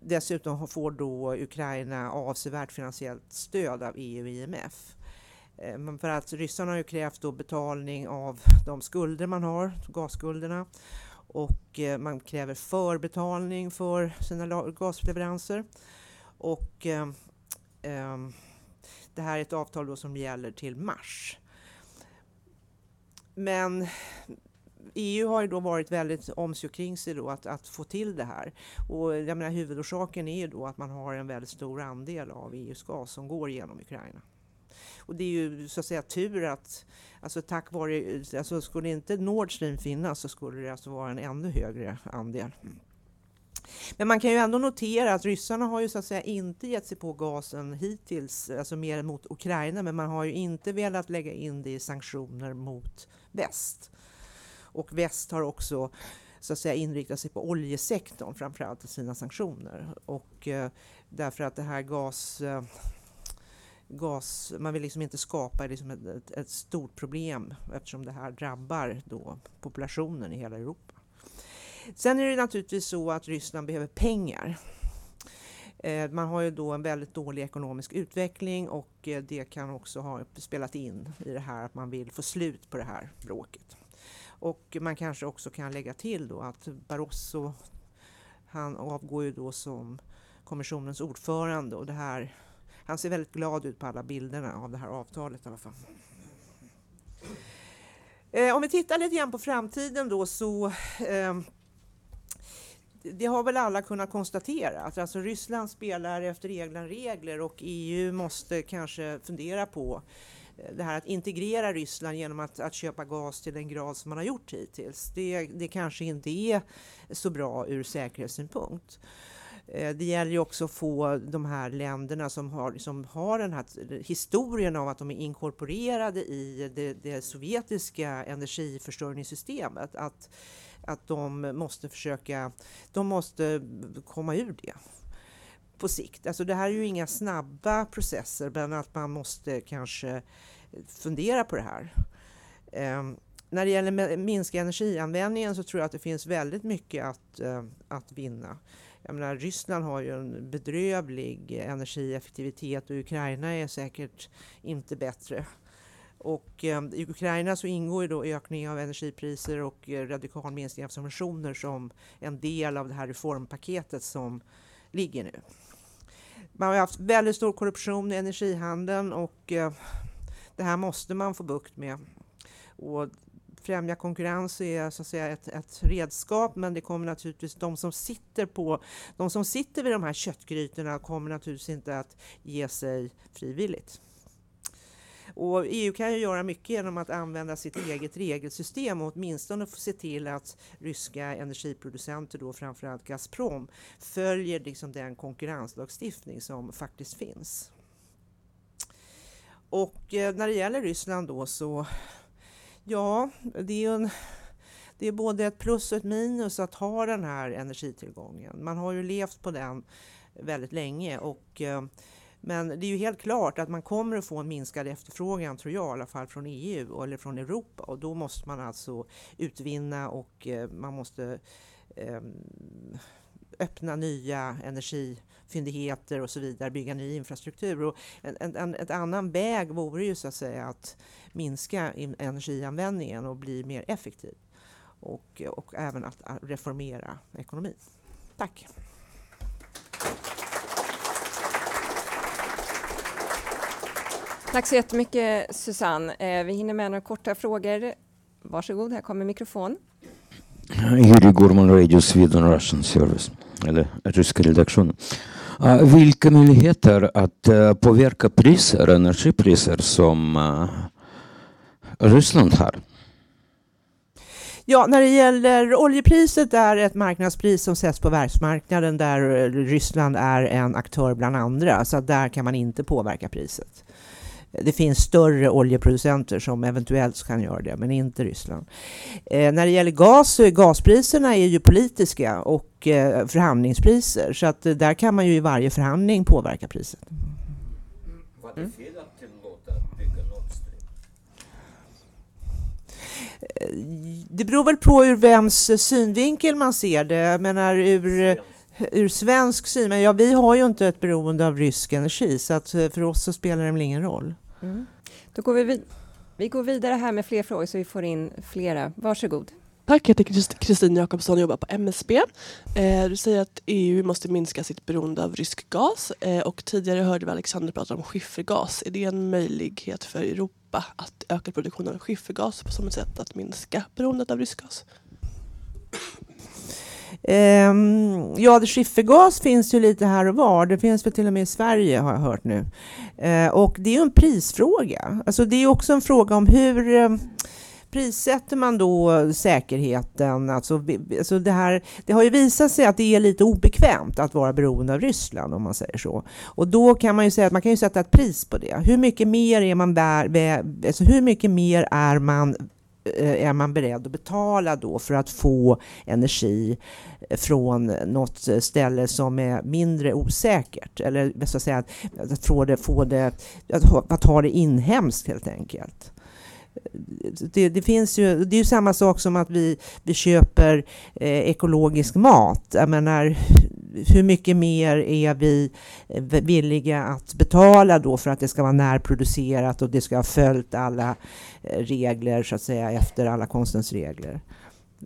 dessutom får då Ukraina avsevärt finansiellt stöd av EU och IMF. Eh, för att ryssarna har ju krävt då betalning av de skulder man har, gasskulderna. Och eh, man kräver förbetalning för sina gasleveranser. Och eh, ehm, det här är ett avtal då som gäller till mars. Men EU har ju då varit väldigt om sig och kring sig då att, att få till det här. Och jag menar, huvudorsaken är ju då att man har en väldigt stor andel av EUs gas som går genom Ukraina. Och det är ju så att säga tur att, alltså tack vare, alltså skulle inte Nord Stream finnas så skulle det alltså vara en ännu högre andel. Men man kan ju ändå notera att ryssarna har ju så att säga inte gett sig på gasen hittills, alltså mer mot Ukraina, men man har ju inte velat lägga in det i sanktioner mot väst. Och väst har också så att säga inriktat sig på oljesektorn framförallt i sina sanktioner. Och eh, därför att det här gas eh, gas, man vill liksom inte skapa liksom ett, ett, ett, stort problem eftersom det här drabbar då populationen i hela Europa. Sen är det naturligtvis så att Ryssland behöver pengar. Eh, man har ju då en väldigt dålig ekonomisk utveckling och eh, det kan också ha spelat in i det här att man vill få slut på det här bråket. Och man kanske också kan lägga till då att Barroso, han avgår ju då som kommissionens ordförande och det här han ser väldigt glad ut på alla bilderna av det här avtalet i alla fall. Eh, om vi tittar lite grann på framtiden då så eh, det har väl alla kunnat konstatera att alltså Ryssland spelar efter egna regler och EU måste kanske fundera på eh, det här att integrera Ryssland genom att, att köpa gas till den grad som man har gjort hittills. Det, det kanske inte är så bra ur säkerhetssynpunkt. Eh, det gäller ju också att få de här länderna som har, som har den här historien av att de är inkorporerade i det, det sovjetiska energiförsörjningssystemet, att, att de måste försöka, de måste komma ur det på sikt. Alltså det här är ju inga snabba processer, men att man måste kanske fundera på det här. Eh, när det gäller minska energianvändningen så tror jag att det finns väldigt mycket att, eh, att vinna. Jag menar, Ryssland har ju en bedrövlig energieffektivitet och Ukraina är säkert inte bättre. Och eh, i Ukraina så ingår ju då ökning av energipriser och eh, radikal minskning av subventioner som en del av det här reformpaketet som ligger nu man har haft väldigt stor korruption i energihandeln och eh, det här måste man få bukt med. Och främja konkurrens är så att säga ett, ett, redskap, men det kommer naturligtvis de som sitter på de som sitter vid de här köttgrytorna kommer naturligtvis inte att ge sig frivilligt. Och EU kan ju göra mycket genom att använda sitt eget regelsystem och åtminstone se till att ryska energiproducenter, då framförallt Gazprom, följer liksom den konkurrenslagstiftning som faktiskt finns. Och eh, när det gäller Ryssland då så, ja, det är en det är både ett plus och ett minus att ha den här energitillgången. Man har ju levt på den väldigt länge och eh, men det är ju helt klart att man kommer att få en minskad efterfrågan, tror jag, i alla fall från EU eller från Europa. Och då måste man alltså utvinna och eh, man måste eh, öppna nya energifyndigheter och så vidare, bygga ny infrastruktur. Och en, en, en annan väg vore ju så att säga att minska energianvändningen och bli mer effektiv. Och, och även att reformera ekonomin. Tack! Tack så jättemycket Susanne. Eh, vi hinner med några korta frågor. Varsågod, här kommer mikrofon. Юрий Гурман, Radio Sweden Russian Service, eller ryska redaktionen. Uh, vilka möjligheter att uh, påverka priser, energipriser som uh, Ryssland har? Ja, när det gäller oljepriset är ett marknadspris som sätts på världsmarknaden där Ryssland är en aktör bland andra, så där kan man inte påverka priset. Det finns större oljeproducenter som eventuellt kan göra det, men inte Ryssland. Eh, när det gäller gas, gaspriserna är ju politiska och eh, förhandlingspriser, så att eh, där kan man ju i varje förhandling påverka priset. Stream? Eh, det beror väl på ur vems synvinkel man ser det. Jag menar ur ur svensk synvinkel, ja vi har ju inte ett beroende av rysk energi så att eh, för oss så spelar det väl ingen roll. Mm. Då går vi, vid vi går vidare här med fler frågor så vi får in flera. Varsågod. Tack, jag heter Kristin Jakobsson och jobbar på MSB. Eh, du säger att EU måste minska sitt beroende av rysk gas eh, och tidigare hörde vi Alexander prata om skiffergas. Är det en möjlighet för Europa att öka produktionen av skiffergas som ett sätt att minska beroendet av rysk gas? Um, ja, skiffergas finns ju lite här och var. Det finns väl till och med i Sverige har jag hört nu. Uh, och det är ju en prisfråga. Alltså det är också en fråga om hur uh, prissätter man då säkerheten? Alltså, alltså det, här, det har ju visat sig att det är lite obekvämt att vara beroende av Ryssland om man säger så. Och då kan man ju säga att man kan ju sätta ett pris på det. Hur mycket mer är man, bär, alltså hur mycket mer är man Eh, är man beredd att betala då för att få energi eh, från något ställe som är mindre osäkert? Eller så att säga, att få det, få det, att ha det inhemskt helt enkelt. Det, det, finns ju, det är ju samma sak som att vi, vi köper eh, ekologisk mat. Jag menar, hur mycket mer är vi eh, villiga att betala då för att det ska vara närproducerat och det ska ha följt alla eh, regler så att säga efter alla konstens regler.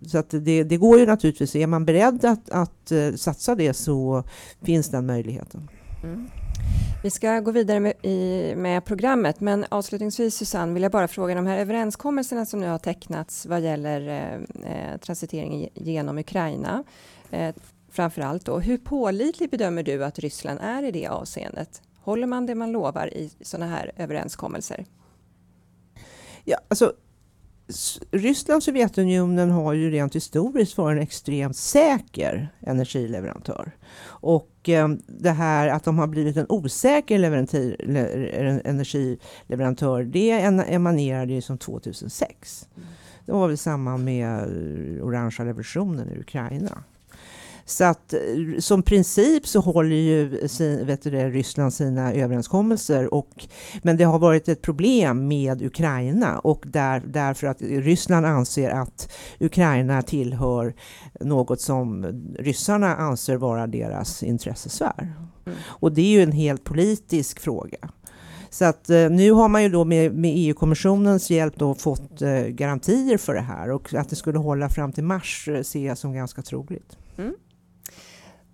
Så att det, det går ju naturligtvis, är man beredd att, att eh, satsa det så finns den möjligheten. Mm. Vi ska gå vidare med, i, med, programmet, men avslutningsvis Susanne vill jag bara fråga de här överenskommelserna som nu har tecknats vad gäller eh, transitering genom Ukraina. Eh, framför allt då. Hur pålitlig bedömer du att Ryssland är i det avseendet? Håller man det man lovar i sådana här överenskommelser? Ja, alltså, Ryssland och Sovjetunionen har ju rent historiskt varit en extremt säker energileverantör. Och eh, det här att de har blivit en osäker energileverantör, det emanerade ju som 2006. Mm. Det var väl samma med orangea revolutionen i Ukraina. Så att eh, som princip så håller ju sin, vet du det, Ryssland sina överenskommelser. Och, men det har varit ett problem med Ukraina och där, därför att Ryssland anser att Ukraina tillhör något som ryssarna anser vara deras intressesfär. Mm. Och det är ju en helt politisk fråga. Så att eh, nu har man ju då med, med EU-kommissionens hjälp då fått eh, garantier för det här och att det skulle hålla fram till mars eh, ser jag som ganska troligt. Mm.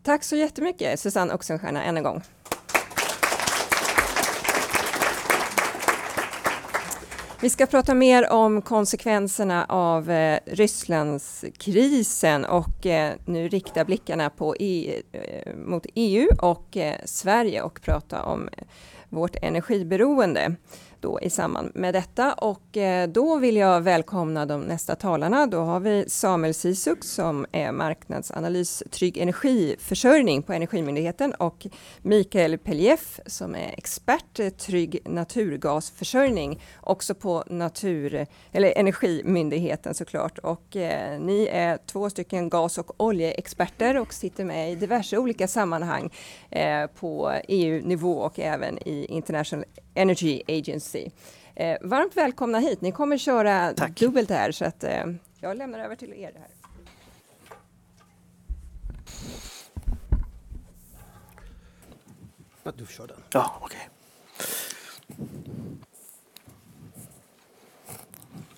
Tack så jättemycket Susanne Oxenstierna än en gång. Vi ska prata mer om konsekvenserna av eh, Rysslandskrisen och eh, nu rikta blickarna på EU, mot EU och eh, Sverige och prata om vårt energiberoende då i samband med detta. Och eh, då vill jag välkomna de nästa talarna. Då har vi Samuel Sisuk som är marknadsanalys Trygg energiförsörjning på Energimyndigheten och Mikael Peljeff som är expert eh, Trygg naturgasförsörjning också på natur, eller Energimyndigheten såklart. Och eh, ni är två stycken gas och oljeexperter och sitter med i diverse olika sammanhang eh, på EU-nivå och även i International Energy Agency. Eh, varmt välkomna hit. Ni kommer köra Tack. dubbelt här så att eh, jag lämnar över till er. här. Du kör den. Ja, okej.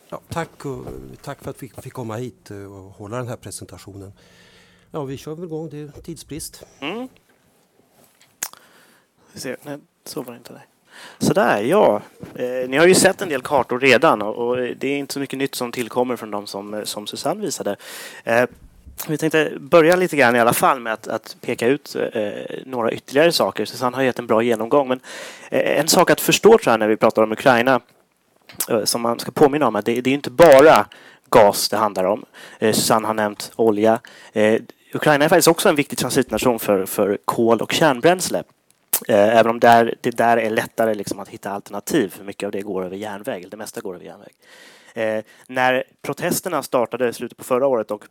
Ja, tack, och, tack för att vi fick komma hit eh, och hålla den här presentationen. Ja, vi kör väl igång. Det är tidsbrist. Mm. Vi ser. Nej, så var det inte. Där. Sådär, ja. Eh, ni har ju sett en del kartor redan och, det är inte så mycket nytt som tillkommer från de som, eh, som Susanne visade. Eh, vi tänkte börja lite grann i alla fall med att, att peka ut eh, några ytterligare saker. Susanne har gett en bra genomgång, men eh, en sak att förstå tror jag när vi pratar om Ukraina eh, som man ska påminna om att det, det är inte bara gas det handlar om. Eh, Susanne har nämnt olja. Ukraina är faktiskt också en viktig transitnation för, för kol och kärnbränsle. Eh, även om där, det där är lättare liksom att hitta alternativ, för mycket av det går över järnväg, det mesta går över järnväg. Eh, när protesterna startade i slutet på förra året och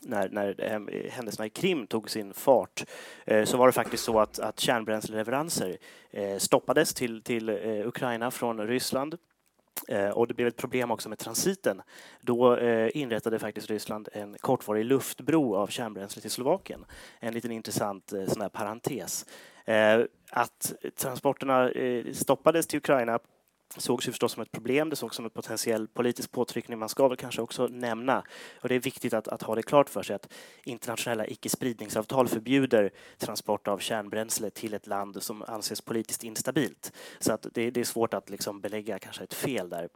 när, när händelserna i Krim tog sin fart eh, så var det faktiskt så att, att kärnbränsleleveranser eh, stoppades till, till eh, Ukraina från Ryssland. Eh, och det blev ett problem också med transiten. Då eh, inrättade faktiskt Ryssland en kortvarig luftbro av kärnbränsle till Slovakien. En liten intressant eh, sån här parentes. Eh, att transporterna eh, stoppades till Ukraina sågs ju förstås som ett problem, det sågs som en potentiell politisk påtryckning. Man ska väl kanske också nämna, och det är viktigt att, att ha det klart för sig, att internationella icke-spridningsavtal förbjuder transport av kärnbränsle till ett land som anses politiskt instabilt. Så att det, det är svårt att liksom belägga kanske ett fel där.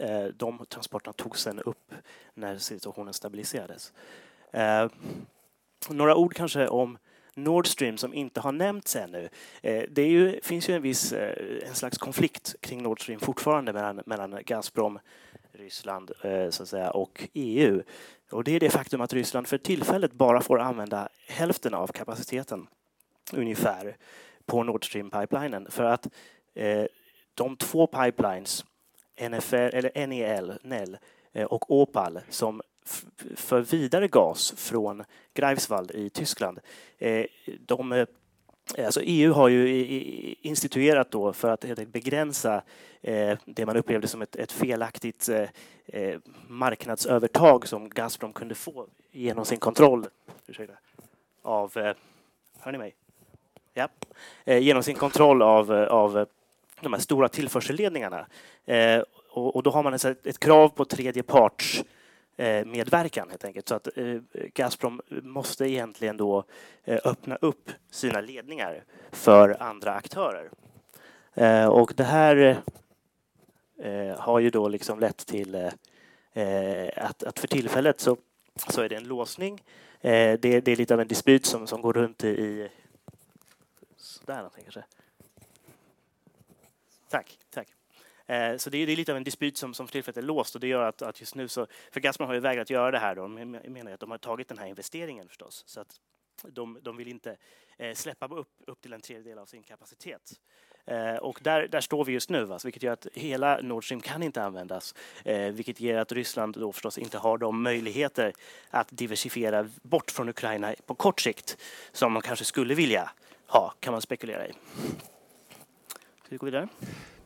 Eh, de transporterna togs sen upp när situationen stabiliserades. Eh, några ord kanske om Nord Stream som inte har nämnts ännu. Eh, det är ju, finns ju en viss eh, en slags konflikt kring Nord Stream fortfarande mellan, mellan Gazprom, Ryssland eh, så att säga, och EU. Och det är det faktum att Ryssland för tillfället bara får använda hälften av kapaciteten ungefär på Nord Stream-pipelinen för att eh, de två pipelines, NFL, eller NEL, NEL eh, och Opal som för vidare gas från Greifswald i Tyskland. Eh, de, eh, alltså EU har ju instituerat då för att begränsa eh, det man upplevde som ett, ett felaktigt eh, eh, marknadsövertag som Gazprom kunde få genom sin kontroll ursäkta, av... Hör ni mig? Ja. Genom sin kontroll av, av de här stora tillförselledningarna. Och, och då har man alltså ett, ett krav på tredje parts Eh, Eh, medverkan helt enkelt. Så att eh, Gazprom måste egentligen då eh, öppna upp sina ledningar för andra aktörer. Och det här har ju då liksom lett till att, att för tillfället så, så är det en låsning. Det, det är lite av en dispyt som, som går runt i, i sådär någonting kanske. Tack, tack. Eh, så det är, det är, lite av en dispyt som, som för tillfället är låst och det gör att, att just nu så, för Gazprom har ju vägrat göra det här då, de menar att de har tagit den här investeringen förstås, så att de, de vill inte eh, släppa upp, upp till en tredjedel av sin kapacitet. Eh, och där, där står vi just nu, va? vilket gör att hela Nord Stream kan inte användas, eh, vilket ger att Ryssland då förstås inte har de möjligheter att diversifiera bort från Ukraina på kort sikt som man kanske skulle vilja ha, kan man spekulera i. Ska vi gå vidare?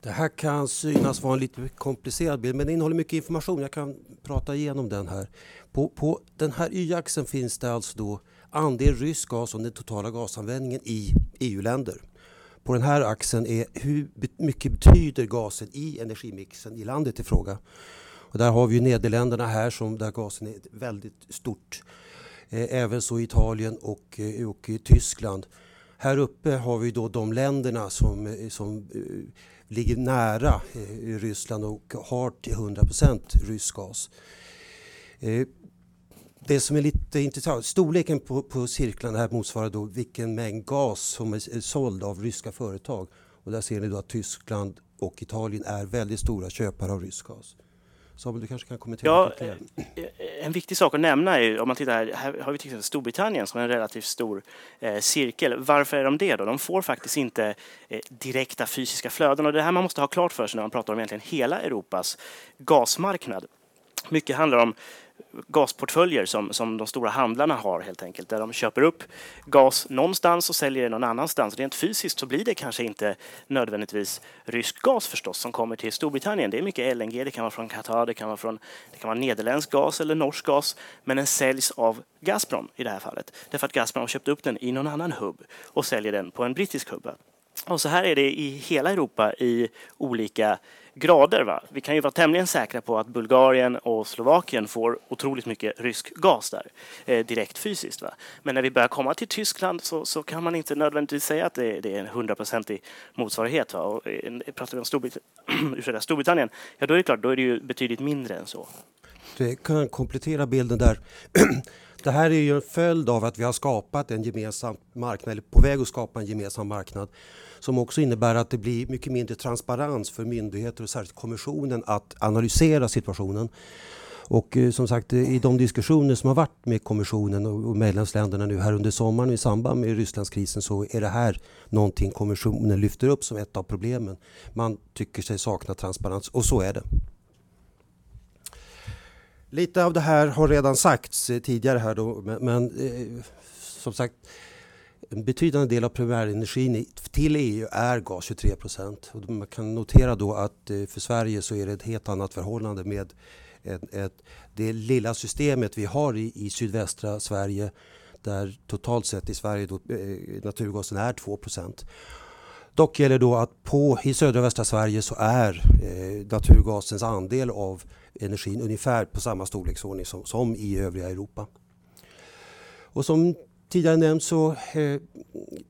Det här kan synas vara en lite komplicerad bild men den innehåller mycket information. Jag kan prata igenom den här. På, på den här y-axeln finns det alltså då andel rysk gas om den totala gasanvändningen i EU-länder. På den här axeln är hur mycket betyder gasen i energimixen i landet i fråga. Och där har vi Nederländerna här som där gasen är väldigt stort. Eh, även så Italien och, eh, och Tyskland. här uppe har vi då de länderna som, eh, som ligger nära eh, Ryssland och har till 100% rysk gas. Eh, det som är lite intressant, storleken på, på cirklarna här motsvarar då vilken mängd gas som är såld av ryska företag. Och där ser ni då att Tyskland och Italien är väldigt stora köpare av rysk gas. Samuel, du kanske kan kommentera ja, ytterligare? Eh, en viktig sak att nämna är, om man tittar här, här har vi till exempel Storbritannien som är en relativt stor eh, cirkel. Varför är de det då? De får faktiskt inte eh, direkta fysiska flöden och det här man måste ha klart för sig när man pratar om egentligen hela Europas gasmarknad. Mycket handlar om gasportföljer som, som de stora handlarna har helt enkelt, där de köper upp gas någonstans och säljer det någon annanstans. Rent fysiskt så blir det kanske inte nödvändigtvis rysk gas förstås som kommer till Storbritannien. Det är mycket LNG, det kan vara från Qatar, det kan vara, från, det kan vara nederländsk gas eller norsk gas, men den säljs av Gazprom i det här fallet. Därför att Gazprom har köpt upp den i någon annan hubb och säljer den på en brittisk hubb. Och så här är det i hela Europa i olika grader. Va? Vi kan ju vara tämligen säkra på att Bulgarien och Slovakien får otroligt mycket rysk gas där, eh, direkt fysiskt. Va? Men när vi börjar komma till Tyskland så, så kan man inte nödvändigtvis säga att det, det är en hundraprocentig motsvarighet. Va? Och, eh, pratar vi om Storbrit Storbritannien, ja då är det klart, då är det ju betydligt mindre än så. Kan komplettera bilden där. Det här är ju en följd av att vi har skapat en gemensam marknad, eller på väg att skapa en gemensam marknad som också innebär att det blir mycket mindre transparens för myndigheter och särskilt kommissionen att analysera situationen. Och eh, som sagt i de diskussioner som har varit med kommissionen och medlemsländerna nu här under sommaren i samband med Rysslandskrisen så är det här någonting kommissionen lyfter upp som ett av problemen. Man tycker sig sakna transparens och så är det. Lite av det här har redan sagts eh, tidigare här då, men, men eh, som sagt en betydande del av primärenergin till EU är gas, 23 procent. Man kan notera då att eh, för Sverige så är det ett helt annat förhållande med ett, ett, det lilla systemet vi har i, i sydvästra Sverige där totalt sett i Sverige då, eh, naturgasen är 2 procent. Dock gäller då att på, i södra och västra Sverige så är eh, naturgasens andel av energin ungefär på samma storleksordning som, som i övriga Europa. Och som tidigare nämnt så eh,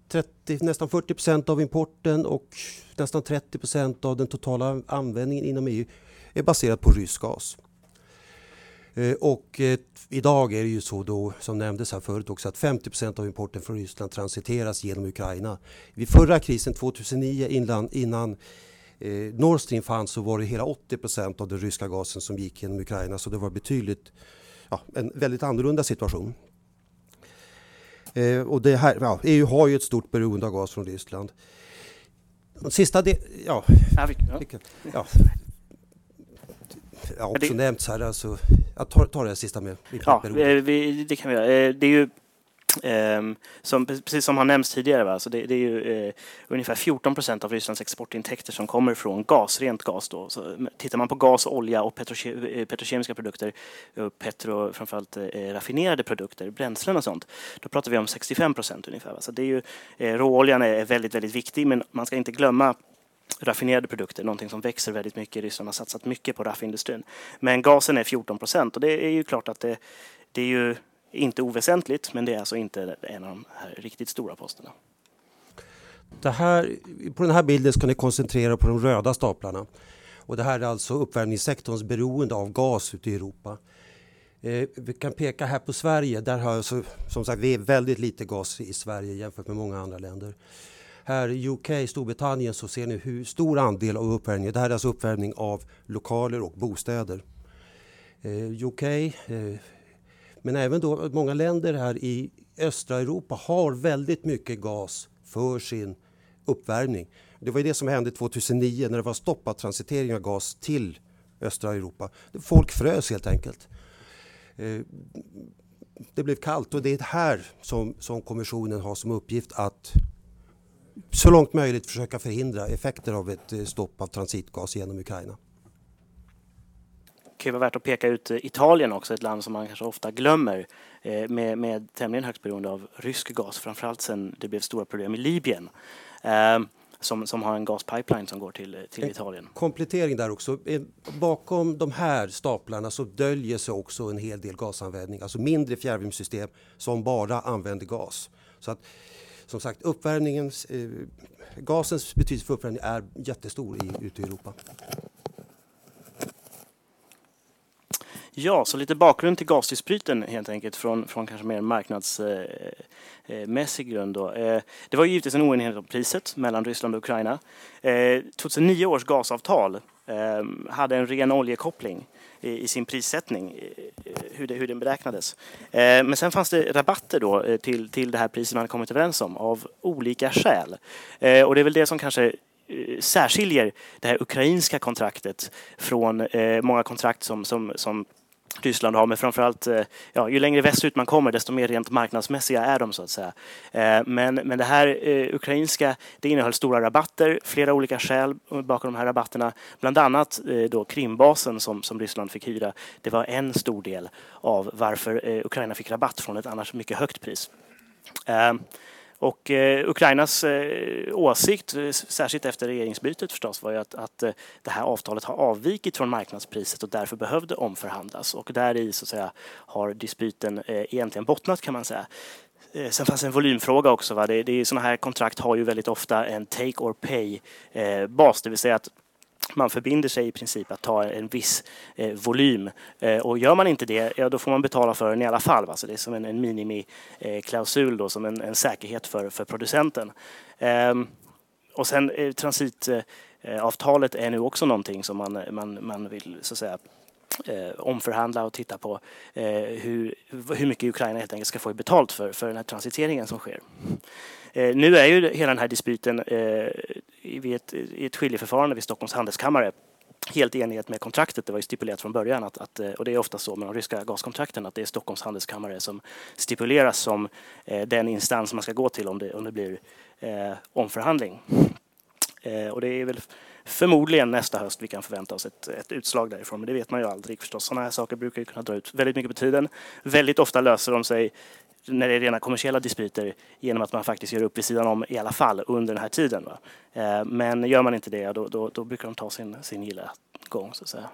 30, nästan 40 procent av importen och nästan 30 procent av den totala användningen inom EU är baserad på rysk gas. Eh, och eh, idag är det ju så då, som nämndes här förut också, att 50 procent av importen från Ryssland transiteras genom Ukraina. Vid förra krisen 2009 innan, innan eh, Nord Stream fanns så var det hela 80 procent av den ryska gasen som gick genom Ukraina så det var betydligt, ja, en väldigt annorlunda situation. Eh, och det här, ja, EU har ju ett stort beroende av gas från Ryssland. Sista del, ja. Ja, ja. Jag har också det, nämnts här, alltså, jag tar, tar det sista med. Ja, vi, det kan vi göra. Eh, det är ju Ehm, som, precis som har nämnts tidigare, va? Så det, det är ju eh, ungefär 14 procent av Rysslands exportintäkter som kommer från gas, rent gas. Då. Så, tittar man på gas, olja och petroke eh, petrokemiska produkter, eh, och petro, framförallt eh, raffinerade produkter, bränslen och sånt, då pratar vi om 65 procent ungefär. Va? Så det är ju, eh, råoljan är väldigt, väldigt viktig, men man ska inte glömma raffinerade produkter, någonting som växer väldigt mycket. Ryssland har satsat mycket på raffindustrin. Men gasen är 14 procent och det är ju klart att det, det är ju inte oväsentligt, men det är alltså inte en av de här riktigt stora posterna. Det här, på den här bilden ska ni koncentrera på de röda staplarna. Och det här är alltså uppvärmningssektorns beroende av gas ute i Europa. Eh, vi kan peka här på Sverige. Där har alltså, som sagt, vi är väldigt lite gas i Sverige jämfört med många andra länder. Här i UK, Storbritannien, så ser ni hur stor andel av uppvärmningen, det här är alltså uppvärmning av lokaler och bostäder. Eh, UK, eh, men även då många länder här i östra Europa har väldigt mycket gas för sin uppvärmning. Det var ju det som hände 2009 när det var stoppat transitering av gas till östra Europa. Folk frös helt enkelt. Eh, det blev kallt och det är här som, som kommissionen har som uppgift att så långt möjligt försöka förhindra effekter av ett eh, stopp av transitgas genom Ukraina kan vara värt att peka ut Italien också, ett land som man kanske ofta glömmer eh, med, med tämligen högt beroende av rysk gas, framförallt sen det blev stora problem i Libyen. Eh, som, som har en gaspipeline som går till, till Italien. Komplettering där också. Eh, bakom de här staplarna så döljer sig också en hel del gasanvändning, alltså mindre fjärrvärmesystem som bara använder gas. Så att som sagt, uppvärmningens, eh, gasens betydelse för uppvärmning är jättestor i, ute i Europa. Ja, så lite bakgrund till gasdispyten helt enkelt från, från kanske mer marknadsmässig eh, grund. Då. Eh, det var givetvis en oenighet om priset mellan Ryssland och Ukraina. Eh, 2009 års gasavtal eh, hade en ren oljekoppling i, i sin prissättning, eh, hur, det, hur den beräknades. Eh, men sen fanns det rabatter då eh, till, till det här priset man kommit överens om av olika skäl. Eh, och det är väl det som kanske eh, särskiljer det här ukrainska kontraktet från eh, många kontrakt som, som, som Ryssland har, men framförallt eh, ja, ju längre västerut man kommer desto mer rent marknadsmässiga är de så att säga. Eh, men, men det här eh, ukrainska, det innehöll stora rabatter, flera olika skäl bakom de här rabatterna. Bland annat då Krimbasen som, som Ryssland fick hyra. Det var en stor del av varför Ukraina fick rabatt från ett annars mycket högt pris. Och eh, Ukrainas eh, åsikt, eh, särskilt efter regeringsbytet förstås, var ju att, att eh, det här avtalet har avvikit från marknadspriset och därför behövde omförhandlas. Och där i så att säga, har dispyten eh, egentligen bottnat kan man säga. Eh, sen fanns en volymfråga också. Va? Det, det är, sådana här kontrakt har ju väldigt ofta en take or pay eh, bas, det vill säga att man förbinder sig i princip att ta en viss eh, volym. Eh, och gör man inte det, ja, då får man betala för den i alla fall. Va? Så det är som en, en minimiklausul, eh, då, som en, en säkerhet för, för producenten. Eh, och sen eh, transitavtalet eh, är nu också någonting som man, man, man vill så att säga eh, omförhandla och titta på eh, hur, hur mycket Ukraina helt enkelt ska få betalt för, för den här transiteringen som sker. Eh, nu är ju hela den här dispyten eh, vid ett, i ett skiljeförfarande vid Stockholms handelskammare helt i enlighet med kontraktet. Det var ju stipulerat från början att, att, och det är ofta så med de ryska gaskontrakten att det är Stockholms handelskammare som stipuleras som eh, den instans man ska gå till om det, om det blir eh, omförhandling. Eh, och det är väl förmodligen nästa höst vi kan förvänta oss ett, ett utslag därifrån. Men det vet man ju aldrig förstås. Sådana här saker brukar ju kunna dra ut väldigt mycket på tiden. Väldigt ofta löser de sig när det är rena kommersiella dispyter genom att man faktiskt gör upp vid sidan om i alla fall under den här tiden. Va? Eh, men gör man inte det, då, då, då brukar de ta sin, sin gilla gång så att säga.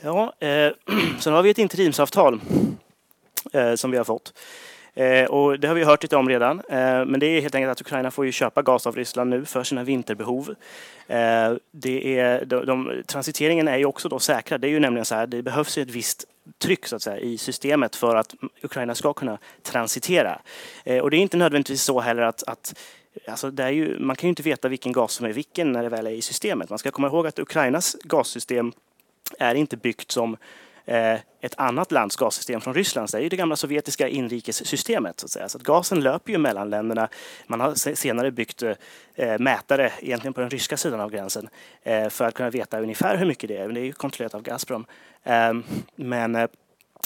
Ja, eh, sen har vi ett interimsavtal eh, som vi har fått. Eh, och det har vi hört lite om redan. Eh, men det är helt enkelt att Ukraina får ju köpa gas av Ryssland nu för sina vinterbehov. Eh, det är, de, de, transiteringen är ju också då säkrad. Det är ju nämligen så här, det behövs ett visst tryck så att säga, i systemet för att Ukraina ska kunna transitera. Eh, och det är inte nödvändigtvis så heller att, att Alltså det är ju, man kan ju inte veta vilken gas som är vilken när det väl är i systemet. Man ska komma ihåg att Ukrainas gassystem är inte byggt som Eh, ett annat lands gassystem från Ryssland. Det är ju det gamla sovjetiska inrikessystemet. Så att, säga. så att gasen löper ju mellan länderna. Man har senare byggt eh, mätare, egentligen på den ryska sidan av gränsen, eh, för att kunna veta ungefär hur mycket det är. Men det är ju kontrollerat av Gazprom. Ehm, men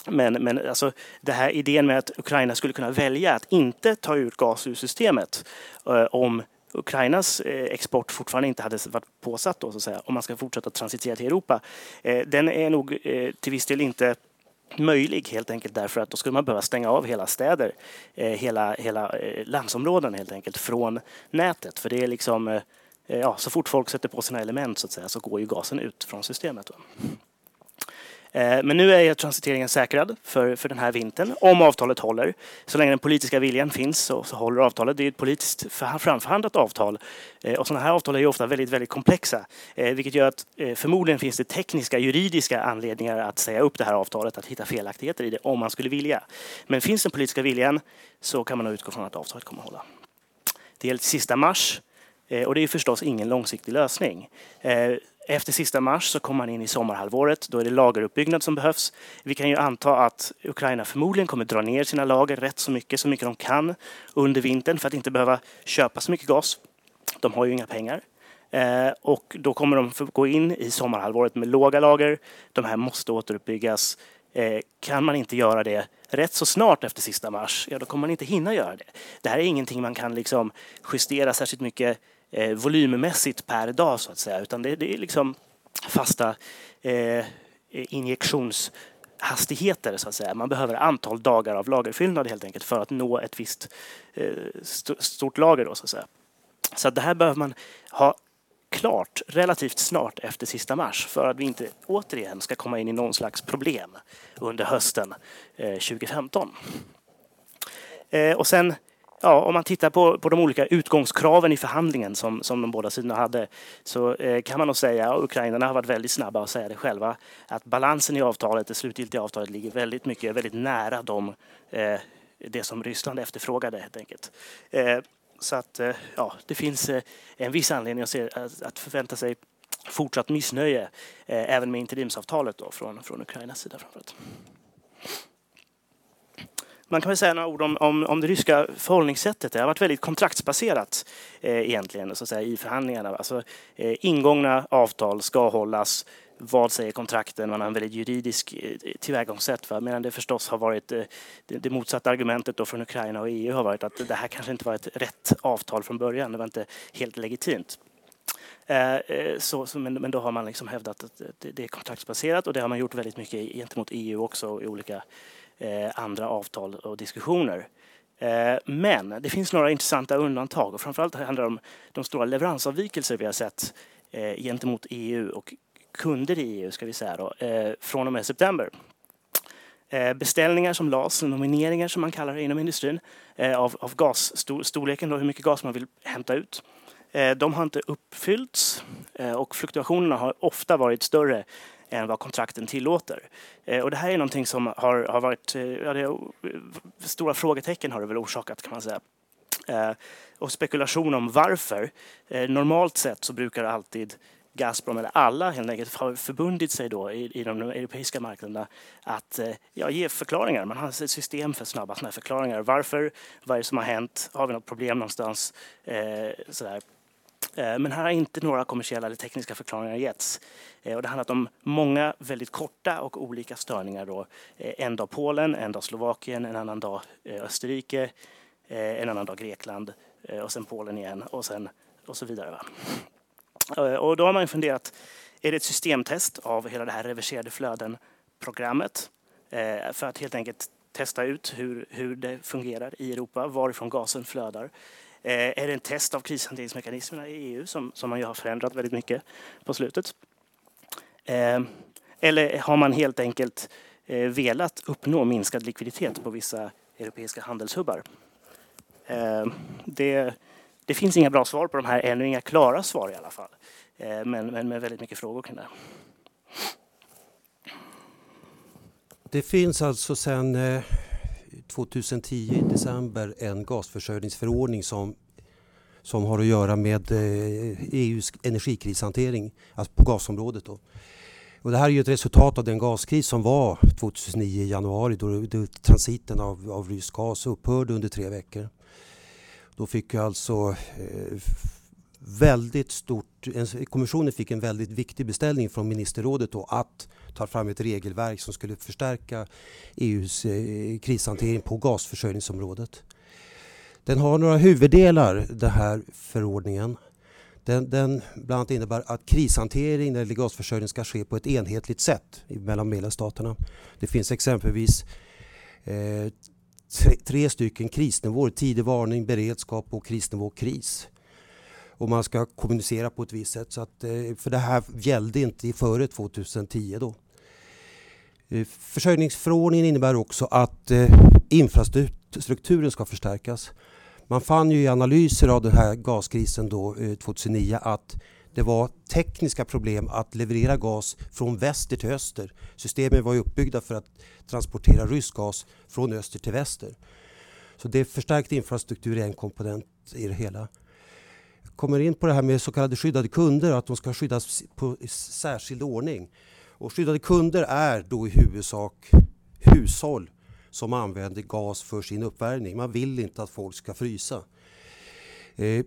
men, men alltså, det här idén med att Ukraina skulle kunna välja att inte ta ut gas ur systemet eh, om Ukrainas eh, export fortfarande inte hade varit påsatt då, så att säga, om man ska fortsätta transitera till Europa, eh, den är nog eh, till viss del inte möjlig helt enkelt därför att då skulle man behöva stänga av hela städer, hela, hela landsområden helt enkelt från nätet. För det är liksom, ja, så fort folk sätter på sina element så att säga så går ju gasen ut från systemet. Va? Eh, men nu är transiteringen säkrad för, för den här vintern, om avtalet håller. Så länge den politiska viljan finns så, så håller avtalet. Det är ett politiskt framförhandlat avtal. Eh, och sådana här avtal är ju ofta väldigt, väldigt komplexa. Eh, vilket gör att förmodligen finns det tekniska, juridiska anledningar att säga upp det här avtalet, att hitta felaktigheter i det, om man skulle vilja. Men finns den politiska viljan så kan man utgå från att avtalet kommer att hålla. Det gäller till sista mars. Och det är förstås ingen långsiktig lösning. Efter sista mars så kommer man in i sommarhalvåret. Då är det lageruppbyggnad som behövs. Vi kan ju anta att Ukraina förmodligen kommer dra ner sina lager rätt så mycket, så mycket de kan under vintern för att inte behöva köpa så mycket gas. De har ju inga pengar. Eh, och då kommer de gå in i sommarhalvåret med låga lager. De här måste återuppbyggas. Eh, kan man inte göra det rätt så snart efter sista mars, ja då kommer man inte hinna göra det. Det här är ingenting man kan liksom justera särskilt mycket eh, volymmässigt per dag så att säga, utan det, det är liksom fasta eh, injektionshastigheter så att säga. Man behöver antal dagar av lagerfyllnad helt enkelt för att nå ett visst eh, stort lager då så att säga. Så att det här behöver man ha klart relativt snart efter sista mars för att vi inte återigen ska komma in i någon slags problem under hösten eh, 2015. Eh, och sen ja, om man tittar på, på de olika utgångskraven i förhandlingen som, som de båda sidorna hade så eh, kan man nog säga, och ukrainarna har varit väldigt snabba att säga det själva, att balansen i avtalet, det slutgiltiga avtalet, ligger väldigt mycket, väldigt nära de, eh, det som Ryssland efterfrågade helt enkelt. Eh, så att eh, ja, det finns eh, en viss anledning att, se, att, att förvänta sig fortsatt missnöje eh, även med interimsavtalet då, från, från Ukrainas sida framförallt. Man kan väl säga några ord om, om, om det ryska förhållningssättet. Det har varit väldigt kontraktsbaserat eh, egentligen så att säga, i förhandlingarna. Alltså, eh, ingångna avtal ska hållas. Vad säger kontrakten? Man har en väldigt juridisk eh, tillvägagångssätt. Va? Medan det förstås har varit eh, det, det motsatta argumentet då från Ukraina och EU har varit att det här kanske inte var ett rätt avtal från början. Det var inte helt legitimt. Eh, eh, så, men, då har man liksom hävdat att det, är kontraktsbaserat och det har man gjort väldigt mycket gentemot EU också i olika Eh, andra avtal och diskussioner. Eh, men det finns några intressanta undantag och framförallt handlar det om de stora leveransavvikelser vi har sett eh, gentemot EU och kunder i EU ska vi säga då, eh, från och med september. Eh, beställningar som lades, nomineringar som man kallar det inom industrin, eh, av, av gasstorleken, hur mycket gas man vill hämta ut. Eh, de har inte uppfyllts eh, och fluktuationerna har ofta varit större än vad kontrakten tillåter. Eh, och det här är någonting som har, har varit, eh, ja, det, stora frågetecken har det väl orsakat kan man säga. Eh, och spekulation om varför. Normalt sett så brukar alltid Gazprom eller alla helt enkelt har förbundit sig då i, i de europeiska marknaderna att ja, ge förklaringar. Man har ett system för snabba sådana förklaringar. Varför? Vad är det som har hänt? Har vi något problem någonstans? Eh, sådär. Eh, men här har inte några kommersiella eller tekniska förklaringar getts. Eh, och det handlar om många väldigt korta och olika störningar. Då. Eh, en dag Polen, en dag Slovakien, en annan dag Österrike, en annan dag Grekland och sen Polen igen och, sen, och så vidare. Va? Och då har man funderat, är det ett systemtest av hela det här reverserade flöden-programmet för att helt enkelt testa ut hur, hur det fungerar i Europa, varifrån gasen flödar. Eh, är det en test av krishanteringsmekanismerna i EU som, som man ju har förändrat väldigt mycket på slutet? Eh, eller har man helt enkelt eh, velat uppnå minskad likviditet på vissa europeiska handelshubbar? Eh, det, det finns inga bra svar på de här ännu, inga klara svar i alla fall. Eh, men, men med väldigt mycket frågor kring det. Det finns alltså sedan eh, 2010 i december en gasförsörjningsförordning som, som har att göra med eh, EUs energikrishantering, alltså på gasområdet. Då. Och det här är ju ett resultat av den gaskris som var 2009 i januari då, då transiten av, av rysk gas upphörde under tre veckor. Då fick ju alltså eh, väldigt stort, kommissionen fick en väldigt viktig beställning från ministerrådet då att tar fram ett regelverk som skulle förstärka EUs eh, krishantering på gasförsörjningsområdet. Den har några huvuddelar den här förordningen. Den, den bland annat innebär att krishantering när det gäller gasförsörjning ska ske på ett enhetligt sätt mellan medlemsstaterna. Det finns exempelvis eh, tre, tre stycken krisnivåer, tidig varning, beredskap och krisnivå kris och man ska kommunicera på ett visst sätt. Så att, eh, för det här gällde inte före 2010 då. Eh, försörjningsförordningen innebär också att eh, infrastrukturen ska förstärkas. Man fann ju i analyser av den här gaskrisen då, eh, 2009 att det var tekniska problem att leverera gas från väster till öster. Systemen var uppbyggda för att transportera rysk gas från öster till väster. Så det förstärkt infrastruktur är en komponent i det hela Jag kommer in på det här med så kallade skyddade kunder, att de ska skyddas på särskild ordning. Och skyddade kunder är då i huvudsak hushåll som använder gas för sin uppvärmning. Man vill inte att folk ska frysa. Eh,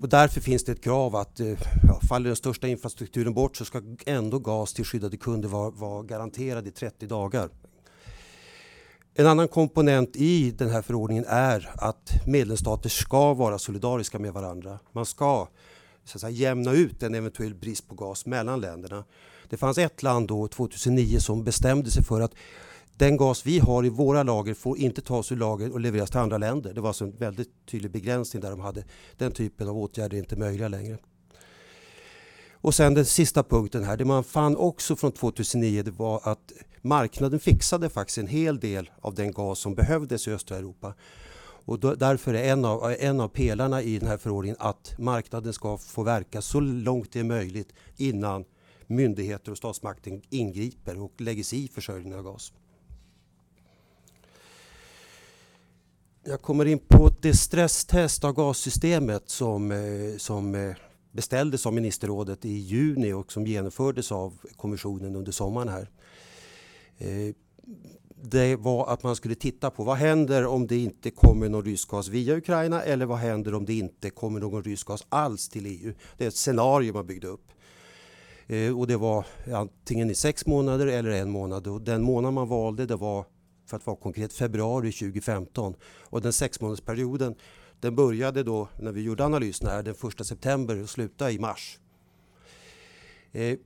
och därför finns det ett krav att eh, ja, faller den största infrastrukturen bort så ska ändå gas till skyddade kunder vara, var garanterad i 30 dagar. En annan komponent i den här förordningen är att medlemsstater ska vara solidariska med varandra. Man ska så att säga, jämna ut en eventuell brist på gas mellan länderna. Det fanns ett land då 2009 som bestämde sig för att den gas vi har i våra lager får inte tas ur lager och levereras till andra länder. Det var alltså en väldigt tydlig begränsning där de hade den typen av åtgärder inte möjliga längre. Och sen den sista punkten här, det man fann också från 2009 det var att marknaden fixade faktiskt en hel del av den gas som behövdes i östra Europa. Och då, därför är en av, en av pelarna i den här förordningen att marknaden ska få verka så långt det är möjligt innan myndigheter och statsmakten ingriper och lägger sig i försörjningen av gas. Jag kommer in på det stresstest av gassystemet som, eh, som eh, beställdes av ministerrådet i juni och som genomfördes av kommissionen under sommaren här. Eh, det var att man skulle titta på vad händer om det inte kommer någon rysk gas via Ukraina eller vad händer om det inte kommer någon rysk gas alls till EU. Det är ett scenario man byggde upp. Eh, och det var antingen i sex månader eller en månad och den månad man valde det var för att vara konkret februari 2015 och den sexmånadersperioden den började då när vi gjorde analysen här den 1 september och slutade i mars. Eh,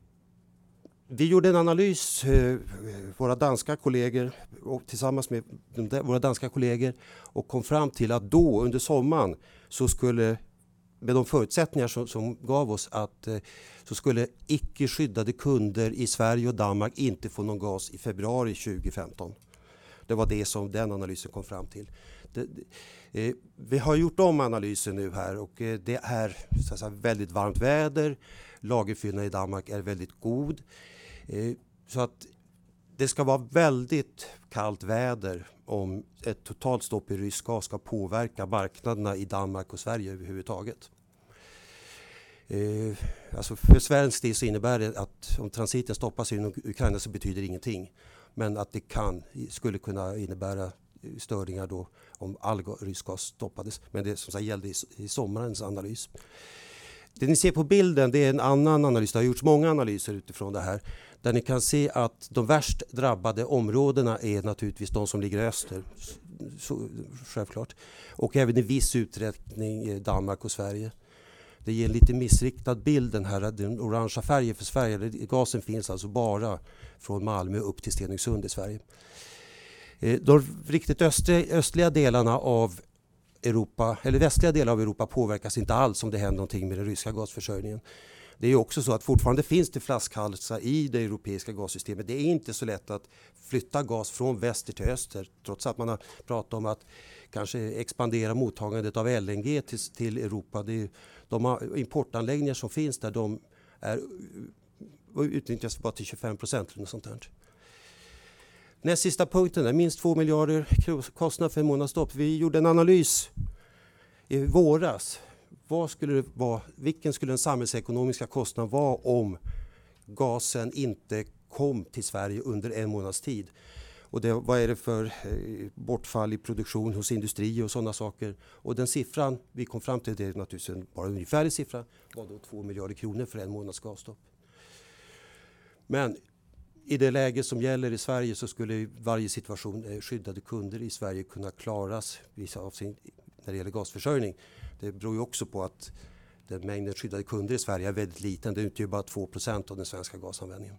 vi gjorde en analys, eh, våra danska kollegor och tillsammans med de, våra danska kollegor och kom fram till att då under sommaren så skulle med de förutsättningar som, som gav oss att eh, så skulle icke skyddade kunder i Sverige och Danmark inte få någon gas i februari 2015. Det var det som den analysen kom fram till. Det, eh, vi har gjort om analysen nu här och eh, det är så säga, väldigt varmt väder. Lagerfyllnaden i Danmark är väldigt god. Eh, så att det ska vara väldigt kallt väder om ett totalt stopp i rysk gas ska påverka marknaderna i Danmark och Sverige överhuvudtaget. Eh, alltså för svensk del så innebär det att om transiten stoppas inom Ukraina så betyder det ingenting. Men att det kan, skulle kunna innebära eh, störningar då om all rysk gas stoppades. Men det som sagt gällde i, i sommarens analys. Det ni ser på bilden det är en annan analys. Det har gjorts många analyser utifrån det här. Där ni kan se att de värst drabbade områdena är naturligtvis de som ligger i öster. Så, självklart. Och även i viss utsträckning eh, Danmark och Sverige. Det ger en lite missriktad bild den här den orangea färgen för Sverige. Gasen finns alltså bara från Malmö upp till Stenungsund i Sverige. Eh, de riktigt östliga delarna av Europa, eller västliga delar av Europa påverkas inte alls om det händer någonting med den ryska gasförsörjningen. Det är också så att fortfarande finns det flaskhalsar i det europeiska gassystemet. Det är inte så lätt att flytta gas från väster till öster trots att man har pratat om att kanske expandera mottagandet av LNG till, till Europa. Det de importanläggningar som finns där de är, eh, utnyttjas bara till 25 procent. Näst sista punkten är minst 2 miljarder kostnad för en månadsstopp. Vi gjorde en analys i våras. Vad skulle det vara, vilken skulle den samhällsekonomiska kostnaden vara om gasen inte kom till Sverige under en månads tid? Och det, vad är det för eh, bortfall i produktion hos industri och sådana saker. Och den siffran vi kom fram till, det är naturligtvis en, bara en ungefärlig siffra, var då 2 miljarder kronor för en månads gasstopp. Men i det läge som gäller i Sverige så skulle varje situation eh, skyddade kunder i Sverige kunna klaras vissa avseenden när det gäller gasförsörjning. Det beror ju också på att den mängden skyddade kunder i Sverige är väldigt liten. Det utgör bara 2% av den svenska gasanvändningen.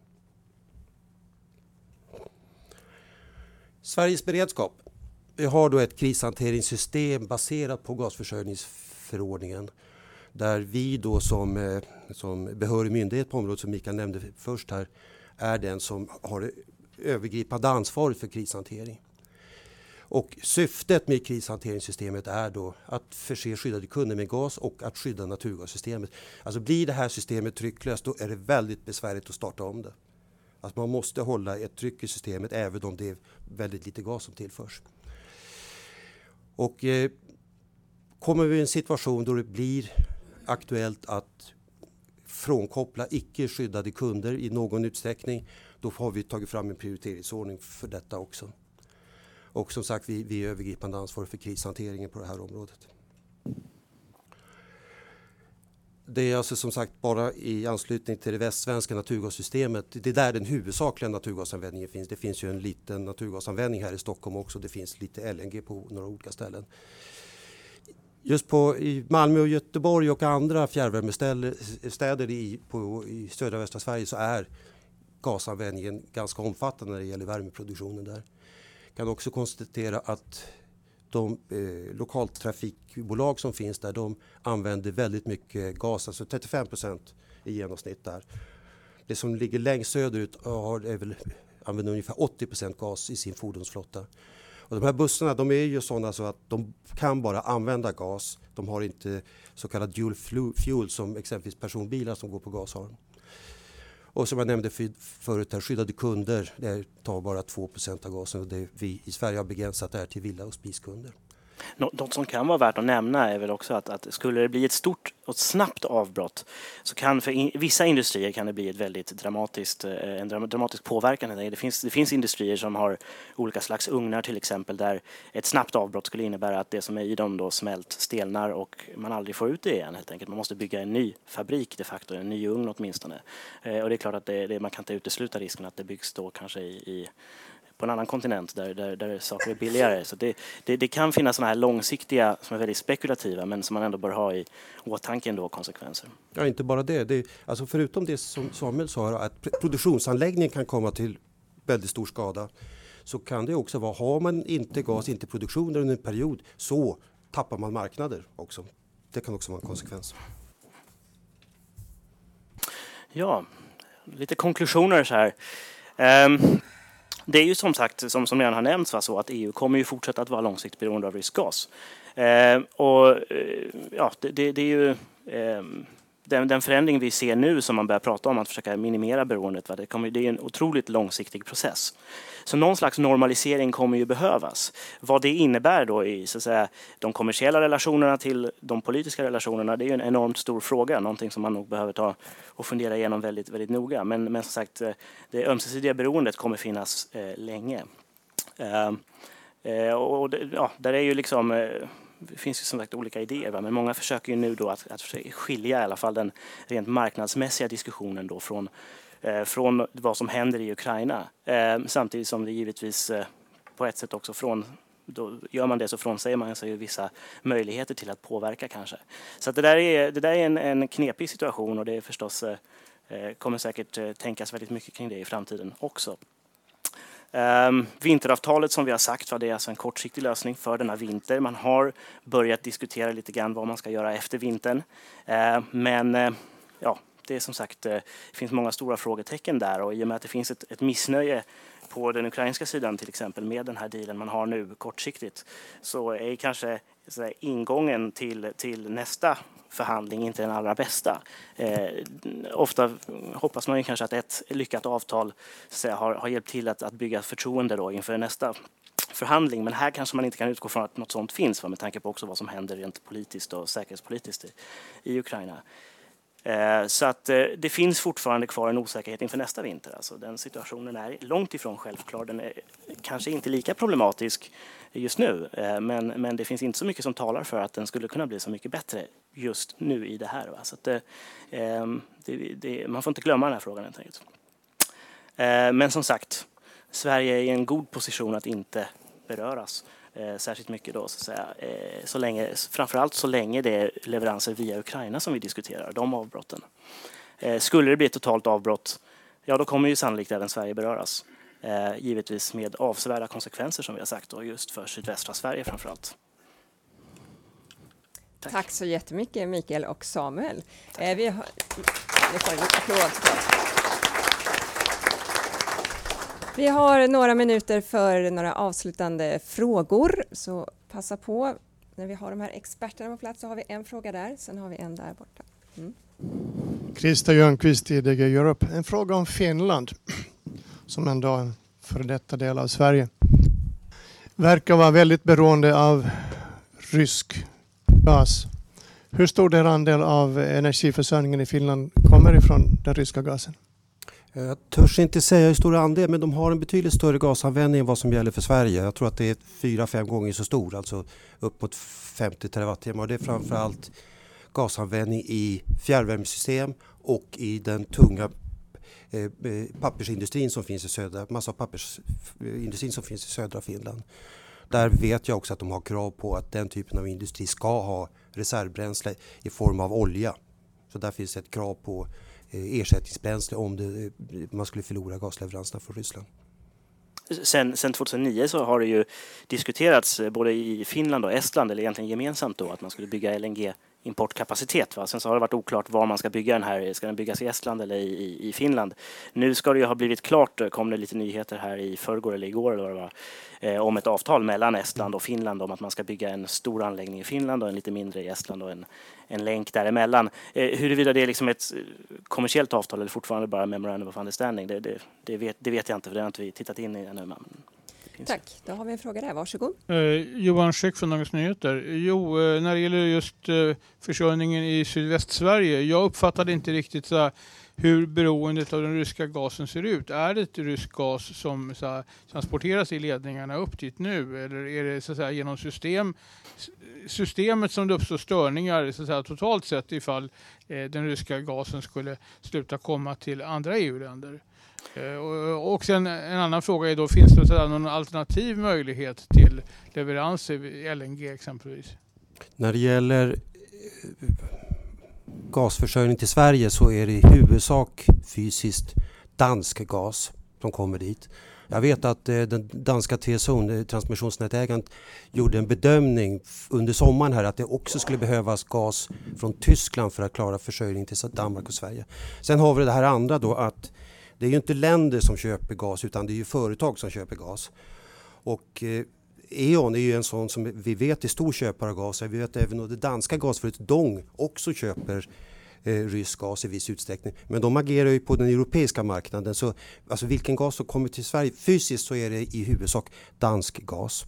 Sveriges beredskap. Vi har då ett krishanteringssystem baserat på gasförsörjningsförordningen där vi då som, eh, som behörig myndighet på området som Mikael nämnde först här är den som har det övergripande ansvaret för krishantering. Och syftet med krishanteringssystemet är då att förse skyddade kunder med gas och att skydda naturgassystemet. Alltså blir det här systemet trycklöst då är det väldigt besvärligt att starta om det. Att man måste hålla ett tryck i systemet även om det är väldigt lite gas som tillförs. Och eh, kommer vi i en situation då det blir aktuellt att frånkoppla icke skyddade kunder i någon utsträckning, då har vi tagit fram en prioriteringsordning för detta också. Och som sagt, vi, vi är övergripande ansvariga för krishanteringen på det här området. Det är alltså som sagt bara i anslutning till det västsvenska naturgassystemet. Det är där den huvudsakliga naturgasanvändningen finns. Det finns ju en liten naturgasanvändning här i Stockholm också. Det finns lite LNG på några olika ställen. Just på, i Malmö och Göteborg och andra fjärrvärmestäder i, på, i södra västra Sverige så är gasanvändningen ganska omfattande när det gäller värmeproduktionen där. Jag kan också konstatera att de eh, lokaltrafikbolag som finns där de använder väldigt mycket gas, alltså 35 procent i genomsnitt där. Det som ligger längst söderut har, är väl, använder ungefär 80 procent gas i sin fordonsflotta. Och de här bussarna de är ju sådana så att de kan bara använda gas. De har inte så kallad dual fuel som exempelvis personbilar som går på gas har. Och som jag nämnde förut, här, skyddade kunder det tar bara 2 av gasen och det vi i Sverige har begränsat det här till villa och spiskunder. Något som kan vara värt att nämna är väl också att, att skulle det bli ett stort och snabbt avbrott så kan för in, vissa industrier kan det bli ett väldigt dramatiskt, eh, en dramatisk påverkan. Det finns, det finns industrier som har olika slags ugnar till exempel där ett snabbt avbrott skulle innebära att det som är i dem då smält, stelnar och man aldrig får ut det igen helt enkelt. Man måste bygga en ny fabrik de facto, en ny ugn åtminstone. Eh, och det är klart att det, det, man kan inte utesluta risken att det byggs då kanske i, i på en annan kontinent där, där, där saker är billigare. Så det, det, det kan finnas sådana här långsiktiga som är väldigt spekulativa men som man ändå bör ha i åtanke ändå konsekvenser. Ja, inte bara det. det alltså förutom det som Samuel sa, att produktionsanläggningen kan komma till väldigt stor skada så kan det också vara, har man inte gas, inte produktion under en period så tappar man marknader också. Det kan också vara en konsekvens. Ja, lite konklusioner så här. Um, det är ju som sagt, som, som redan har nämnts, va, så att EU kommer ju fortsätta att vara långsiktigt beroende av rysk gas. Eh, och eh, ja, det, det, det, är ju eh, den, den, förändring vi ser nu som man börjar prata om, att försöka minimera beroendet, va, det, kommer, det är en otroligt långsiktig process. Så någon slags normalisering kommer ju behövas. Vad det innebär då i så att säga, de kommersiella relationerna till de politiska relationerna, det är ju en enormt stor fråga, någonting som man nog behöver ta och fundera igenom väldigt, väldigt noga. Men, men som sagt, eh, det ömsesidiga beroendet kommer finnas eh, länge. Eh, eh och det, ja, där är ju liksom eh, det finns ju som sagt olika idéer, va? men många försöker ju nu då att, att skilja i alla fall den rent marknadsmässiga diskussionen då från Eh, från vad som händer i Ukraina. Eh, samtidigt som det givetvis eh, på ett sätt också från då gör man det så frånsäger man sig vissa möjligheter till att påverka kanske. Så det där är, det där är en, en knepig situation och det är förstås eh, eh, kommer säkert eh, tänkas väldigt mycket kring det i framtiden också. Um, vinteravtalet som vi har sagt var det är alltså en kortsiktig lösning för denna vinter. Man har börjat diskutera lite grann vad man ska göra efter vintern. Uh, men uh, ja, det är som sagt, eh, det finns många stora frågetecken där och i och med att det finns ett, ett missnöje på den ukrainska sidan till exempel med den här dealen man har nu kortsiktigt så är kanske så ingången till, till nästa förhandling inte den allra bästa. Eh, ofta hoppas man ju kanske att ett lyckat avtal säga, har, har hjälpt till att, att bygga förtroende då inför nästa förhandling. Men här kanske man inte kan utgå från att något sånt finns va, med tanke på också vad som händer rent politiskt och säkerhetspolitiskt i, i Ukraina. Eh, så att eh, det finns fortfarande kvar en osäkerhet inför nästa vinter. Alltså den situationen är långt ifrån självklar. Den är kanske inte lika problematisk just nu, eh, men, men det finns inte så mycket som talar för att den skulle kunna bli så mycket bättre just nu i det här. Va? Så det, ehm, det, det, man får inte glömma den här frågan helt enkelt. Men som sagt, Sverige är i en god position att inte beröras eh, särskilt mycket då så att säga. Eh, så länge, framförallt så länge det är leveranser via Ukraina som vi diskuterar, de avbrotten. Eh, skulle det bli ett totalt avbrott, ja då kommer ju sannolikt även Sverige beröras. Eh, givetvis med avsevärda konsekvenser som vi har sagt då, just för sydvästra Sverige framförallt. Tack. Tack så jättemycket Mikael och Samuel. Eh, vi har, Ni får en applåd. Vi har några minuter för några avslutande frågor, så passa på. När vi har de här experterna på plats så har vi en fråga där, sen har vi en där borta. Mm. Christer Ljungqvist, IDG Europe. En fråga om Finland, som ändå är en före detta del av Sverige. Verkar vara väldigt beroende av rysk gas. Hur stor del andel av energiförsörjningen i Finland kommer ifrån den ryska gasen? Eh, jag törs inte säga hur stor andel men de har en betydligt större gasanvändning än vad som gäller för Sverige. Jag tror att det är fyra, fem gånger så stor, alltså uppåt 50 terawattimmar. Det är framförallt gasanvändning i fjärrvärmesystem och i den tunga eh, eh pappersindustrin som finns i södra, massa pappersindustrin eh, som finns i södra Finland. Där vet jag också att de har krav på att den typen av industri ska ha reservbränsle i form av olja. Så där finns ett krav på Eh, ersättningsbränsle om det, eh, man skulle förlora gasleveranserna från Ryssland. sen, sen 2009 så har det ju diskuterats eh, både i Finland och Estland, eller egentligen gemensamt då, att man skulle bygga LNG importkapacitet. Va? Sen så har det varit oklart var man ska bygga den här. Ska den byggas i Estland eller i, i, Finland? Nu ska det ju ha blivit klart, eh, kom det lite nyheter här i förrgår eller igår eller vad det var, eh, om ett avtal mellan Estland och Finland om att man ska bygga en stor anläggning i Finland och en lite mindre i Estland och en, en länk däremellan. Eh, huruvida det är liksom ett eh, kommersiellt avtal eller fortfarande bara memorandum of understanding, det, det, det, vet, det vet jag inte för det har inte vi tittat in i ännu. Men Tack. Då har vi en fråga där. Varsågod. Eh, Johan Schick från Dagens Nyheter. Jo, eh, när det gäller just eh, försörjningen i Sydvästsverige. Jag uppfattade inte riktigt så här, hur beroendet av den ryska gasen ser ut. Är det rysk gas som här, transporteras i ledningarna upp dit nu eller är det så säga, genom system, systemet som det uppstår störningar så säga, totalt sett ifall eh, den ryska gasen skulle sluta komma till andra EU-länder? Eh, och sen en annan fråga är då, finns det någon alternativ möjlighet till leveranser LNG exempelvis? När det gäller eh, gasförsörjning till Sverige så är det i huvudsak fysiskt dansk gas som kommer dit. Jag vet att eh, den danska TSO, eh, transmissionsnätägaren, gjorde en bedömning under sommaren här att det också skulle behövas gas från Tyskland för att klara försörjningen till Danmark och Sverige. Sen har vi det här andra då att det är ju inte länder som köper gas utan det är ju företag som köper gas. Och eh, E.ON är ju en sån som vi vet är stor köpare av gas. Vi vet även att det danska gasföretaget Dong också köper eh, rysk gas i viss utsträckning. Men de agerar ju på den europeiska marknaden. Så alltså vilken gas som kommer till Sverige, fysiskt så är det i huvudsak dansk gas.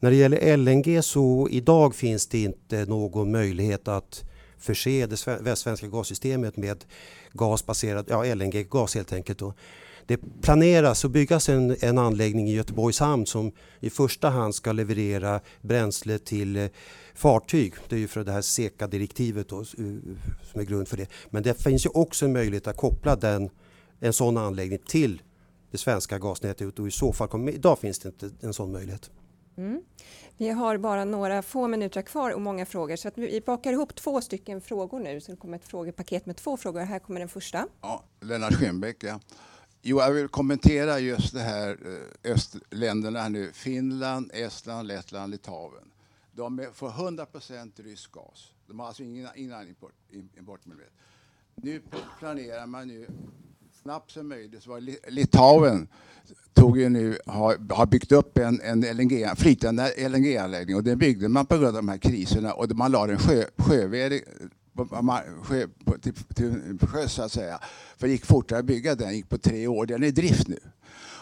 När det gäller LNG så idag finns det inte någon möjlighet att förse det västsvenska gassystemet med gasbaserad, ja LNG-gas helt enkelt. Då. Det planeras att byggas en, en anläggning i Göteborgs hamn som i första hand ska leverera bränsle till eh, fartyg. Det är ju för det här SECA-direktivet eh, som är grund för det. Men det finns ju också en möjlighet att koppla den, en sån anläggning till det svenska gasnätet och i så fall kommer, idag finns det inte en sån möjlighet. Mm. Vi har bara några få minuter kvar och många frågor så att vi bakar ihop två stycken frågor nu. Så det kommer ett frågepaket med två frågor. Här kommer den första. Ja, Lennart Schönbeck, ja. Jo, jag vill kommentera just det här eh, östländerna nu. Finland, Estland, Lettland, Litauen. De får 100 rysk gas. De har alltså ingen, ingen import, importmöjlighet. Nu planerar man ju snabbt som möjligt så var Litauen tog ju nu, har, har byggt upp en, en LNG, flytande LNG-anläggning och den byggde man på grund av de här kriserna och man la den sjö, sjöved sjö, till, till sjöss så att säga. För det gick fortare att bygga den, gick på tre år. Den är i drift nu.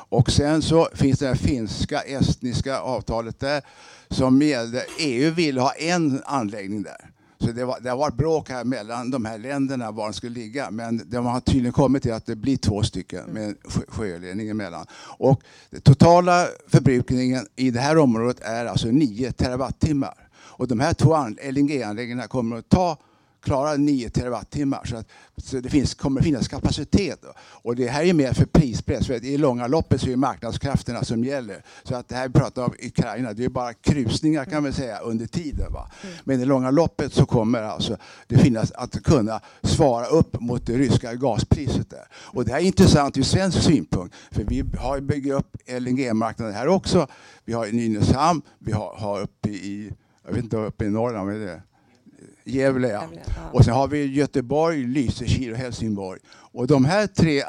Och sen så finns det här finska, estniska avtalet där som gällde, EU vill ha en anläggning där. Så det, var, det har varit bråk här mellan de här länderna var de skulle ligga. Men de har tydligen kommit till att det blir två stycken med sjöledning emellan. Och den totala förbrukningen i det här området är alltså 9 terawattimmar. Och de här två LNG-anläggningarna kommer att ta klara 9 terawattimmar. Så, att, så det finns, kommer finnas kapacitet. Och det här är mer för prispress. För I långa loppet så är det marknadskrafterna som gäller. Så att det här vi pratar om Ukraina, det är bara krusningar kan man säga under tiden. Va? Mm. Men i långa loppet så kommer alltså det finnas att kunna svara upp mot det ryska gaspriset där. Och det här är intressant ur svensk synpunkt. För vi har byggt upp LNG-marknaden här också. Vi har i Nynäshamn, vi har, har uppe i, jag vet inte uppe i Norrland, är det? Gävle, ja. Och sen har vi Göteborg, Lysekil och Helsingborg. Och de här tre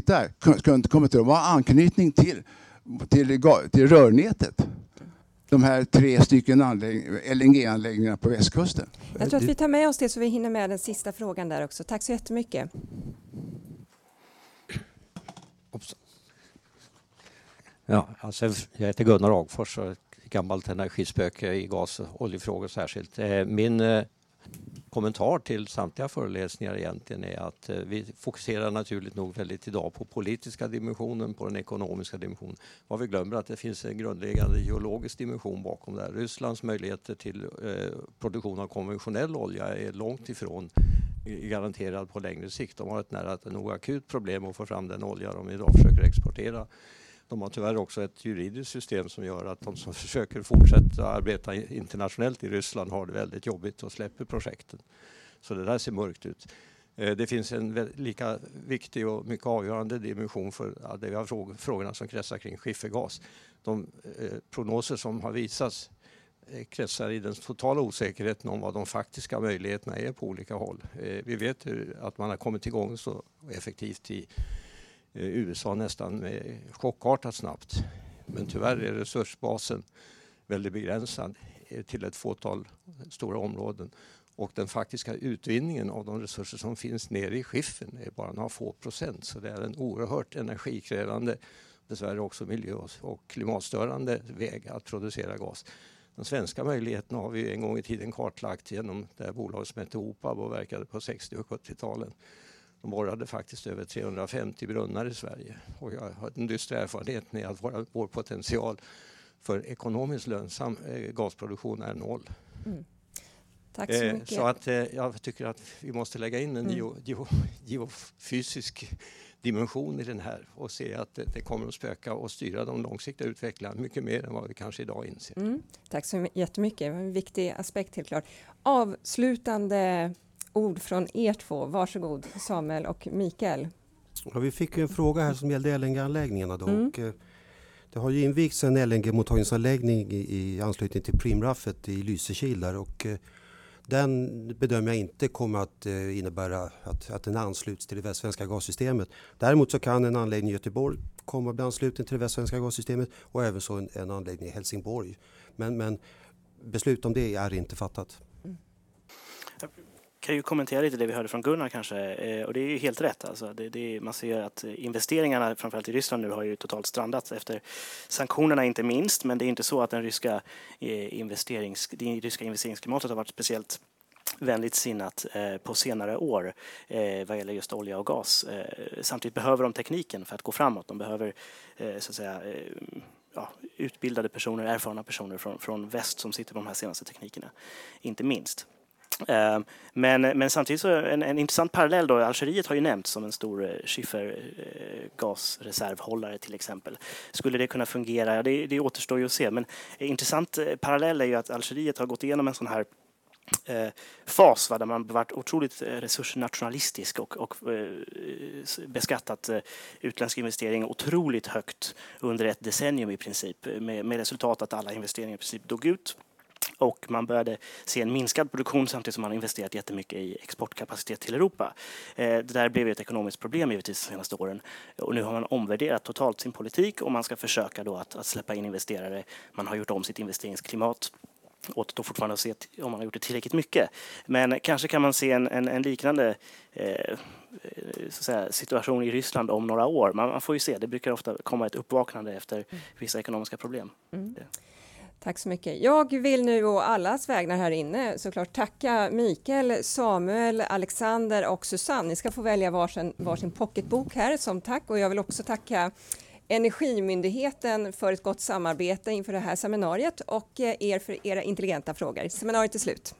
där, kommer att ha anknytning till, till, till rörnätet de här tre stycken LNG-anläggningarna på västkusten. Jag tror att vi tar med oss det så vi hinner med den sista frågan där också. Tack så jättemycket. Ja, alltså jag heter Gunnar Agfors och är ett gammalt energispöke i gas och oljefrågor särskilt. Eh, min eh, kommentar till samtliga föreläsningar egentligen är att eh, vi fokuserar naturligt nog väldigt idag på politiska dimensionen, på den ekonomiska dimensionen. Vad vi glömmer att det finns en grundläggande geologisk dimension bakom det här. Rysslands möjligheter till eh, produktion av konventionell olja är långt ifrån garanterad på längre sikt. De har ett nära nog akut problem att få fram den olja de idag försöker exportera. De har tyvärr också ett juridiskt system som gör att de som försöker fortsätta arbeta internationellt i Ryssland har det väldigt jobbigt och släpper projekten. Så det där ser mörkt ut. Eh, det finns en lika viktig och mycket avgörande dimension för det vi har frågorna som kretsar kring skiffergas. De eh, prognoser som har visats eh, kretsar i den totala osäkerheten om vad de faktiska möjligheterna är på olika håll. Vi vet att man har kommit igång så effektivt i Eh, USA nästan chockartat snabbt. Men tyvärr är resursbasen väldigt begränsad eh, till ett fåtal stora områden och den faktiska utvinningen av de resurser som finns nere i skiffen är bara några få procent. Så det är en oerhört energikrävande, dessvärre också miljö och klimatstörande väg att producera gas. De svenska möjligheterna har vi en gång i tiden kartlagt genom det här bolaget som hette OPAB och verkade på 60 och 70-talen. De borrade faktiskt över 350 brunnar i Sverige och jag har en dyster erfarenhet med att vår, vår potential för ekonomiskt lönsam eh, gasproduktion är noll. Mm. Tack så eh, mycket. Så att eh, jag tycker att vi måste lägga in en mm. geo, geo, geofysisk dimension i den här och se att det, det kommer att spöka och styra de långsiktiga utvecklingarna mycket mer än vad vi kanske idag inser. Mm. Tack så jättemycket, det var en viktig aspekt helt klart. Avslutande ord från er två, varsågod Samuel och Mikael. Ja, vi fick en fråga här som gällde LNG-anläggningarna. Då, mm. och, eh, det har ju invigts en LNG-mottagningsanläggning i, i anslutning till Primraffet i Lysekil där och den bedömer jag inte kommer att eh, innebära att, att den ansluts till det västsvenska gassystemet. Däremot så kan en anläggning i Göteborg komma att bli ansluten till det västsvenska gassystemet och även så en, en anläggning i Helsingborg. Men, men beslut om det är inte fattat. Kan ju kommentera lite det vi hörde från Gunnar kanske. Eh, och det är ju helt rätt. Alltså. Det, det, man ser att investeringarna, framförallt i Ryssland nu, har ju totalt strandat efter sanktionerna inte minst. Men det är inte så att den ryska, eh, investerings, det ryska investeringsklimatet har varit speciellt vänligt sinnat eh, på senare år eh, vad gäller just olja och gas. Eh, samtidigt behöver de tekniken för att gå framåt. De behöver eh, så att säga, ja, utbildade personer, erfarna personer från, från väst som sitter på de här senaste teknikerna, inte minst. Ehm, men, men samtidigt så en, en intressant parallell då, Algeriet har ju nämnts som en stor eh, skiffergasreservhållare eh, till exempel. Skulle det kunna fungera? Ja, Det, det återstår ju att se, men intressant eh, parallell är ju att Algeriet har gått igenom en sån här eh, fas va, där man varit otroligt resursnationalistisk och, och eh, beskattat eh, utländsk investering otroligt högt under ett decennium i princip med, med resultat att alla investeringar i princip dog ut och man började se en minskad produktion samtidigt som man investerat jättemycket i exportkapacitet till Europa. Eh, det där blev ett ekonomiskt problem givetvis de senaste åren och nu har man omvärderat totalt sin politik och man ska försöka då att, att släppa in investerare. Man har gjort om sitt investeringsklimat återstår fortfarande att se om man har gjort det tillräckligt mycket. Men kanske kan man se en, en, en liknande eh, säga, situation i Ryssland om några år. Man, man, får ju se, det brukar ofta komma ett uppvaknande efter mm. vissa ekonomiska problem. Mm. Tack så mycket. Jag vill nu å allas vägnar här inne såklart tacka Mikael, Samuel, Alexander och Susanne. Ni ska få välja varsin, varsin pocketbok här som tack och jag vill också tacka Energimyndigheten för ett gott samarbete inför det här seminariet och eh, er för era intelligenta frågor. Seminariet är slut.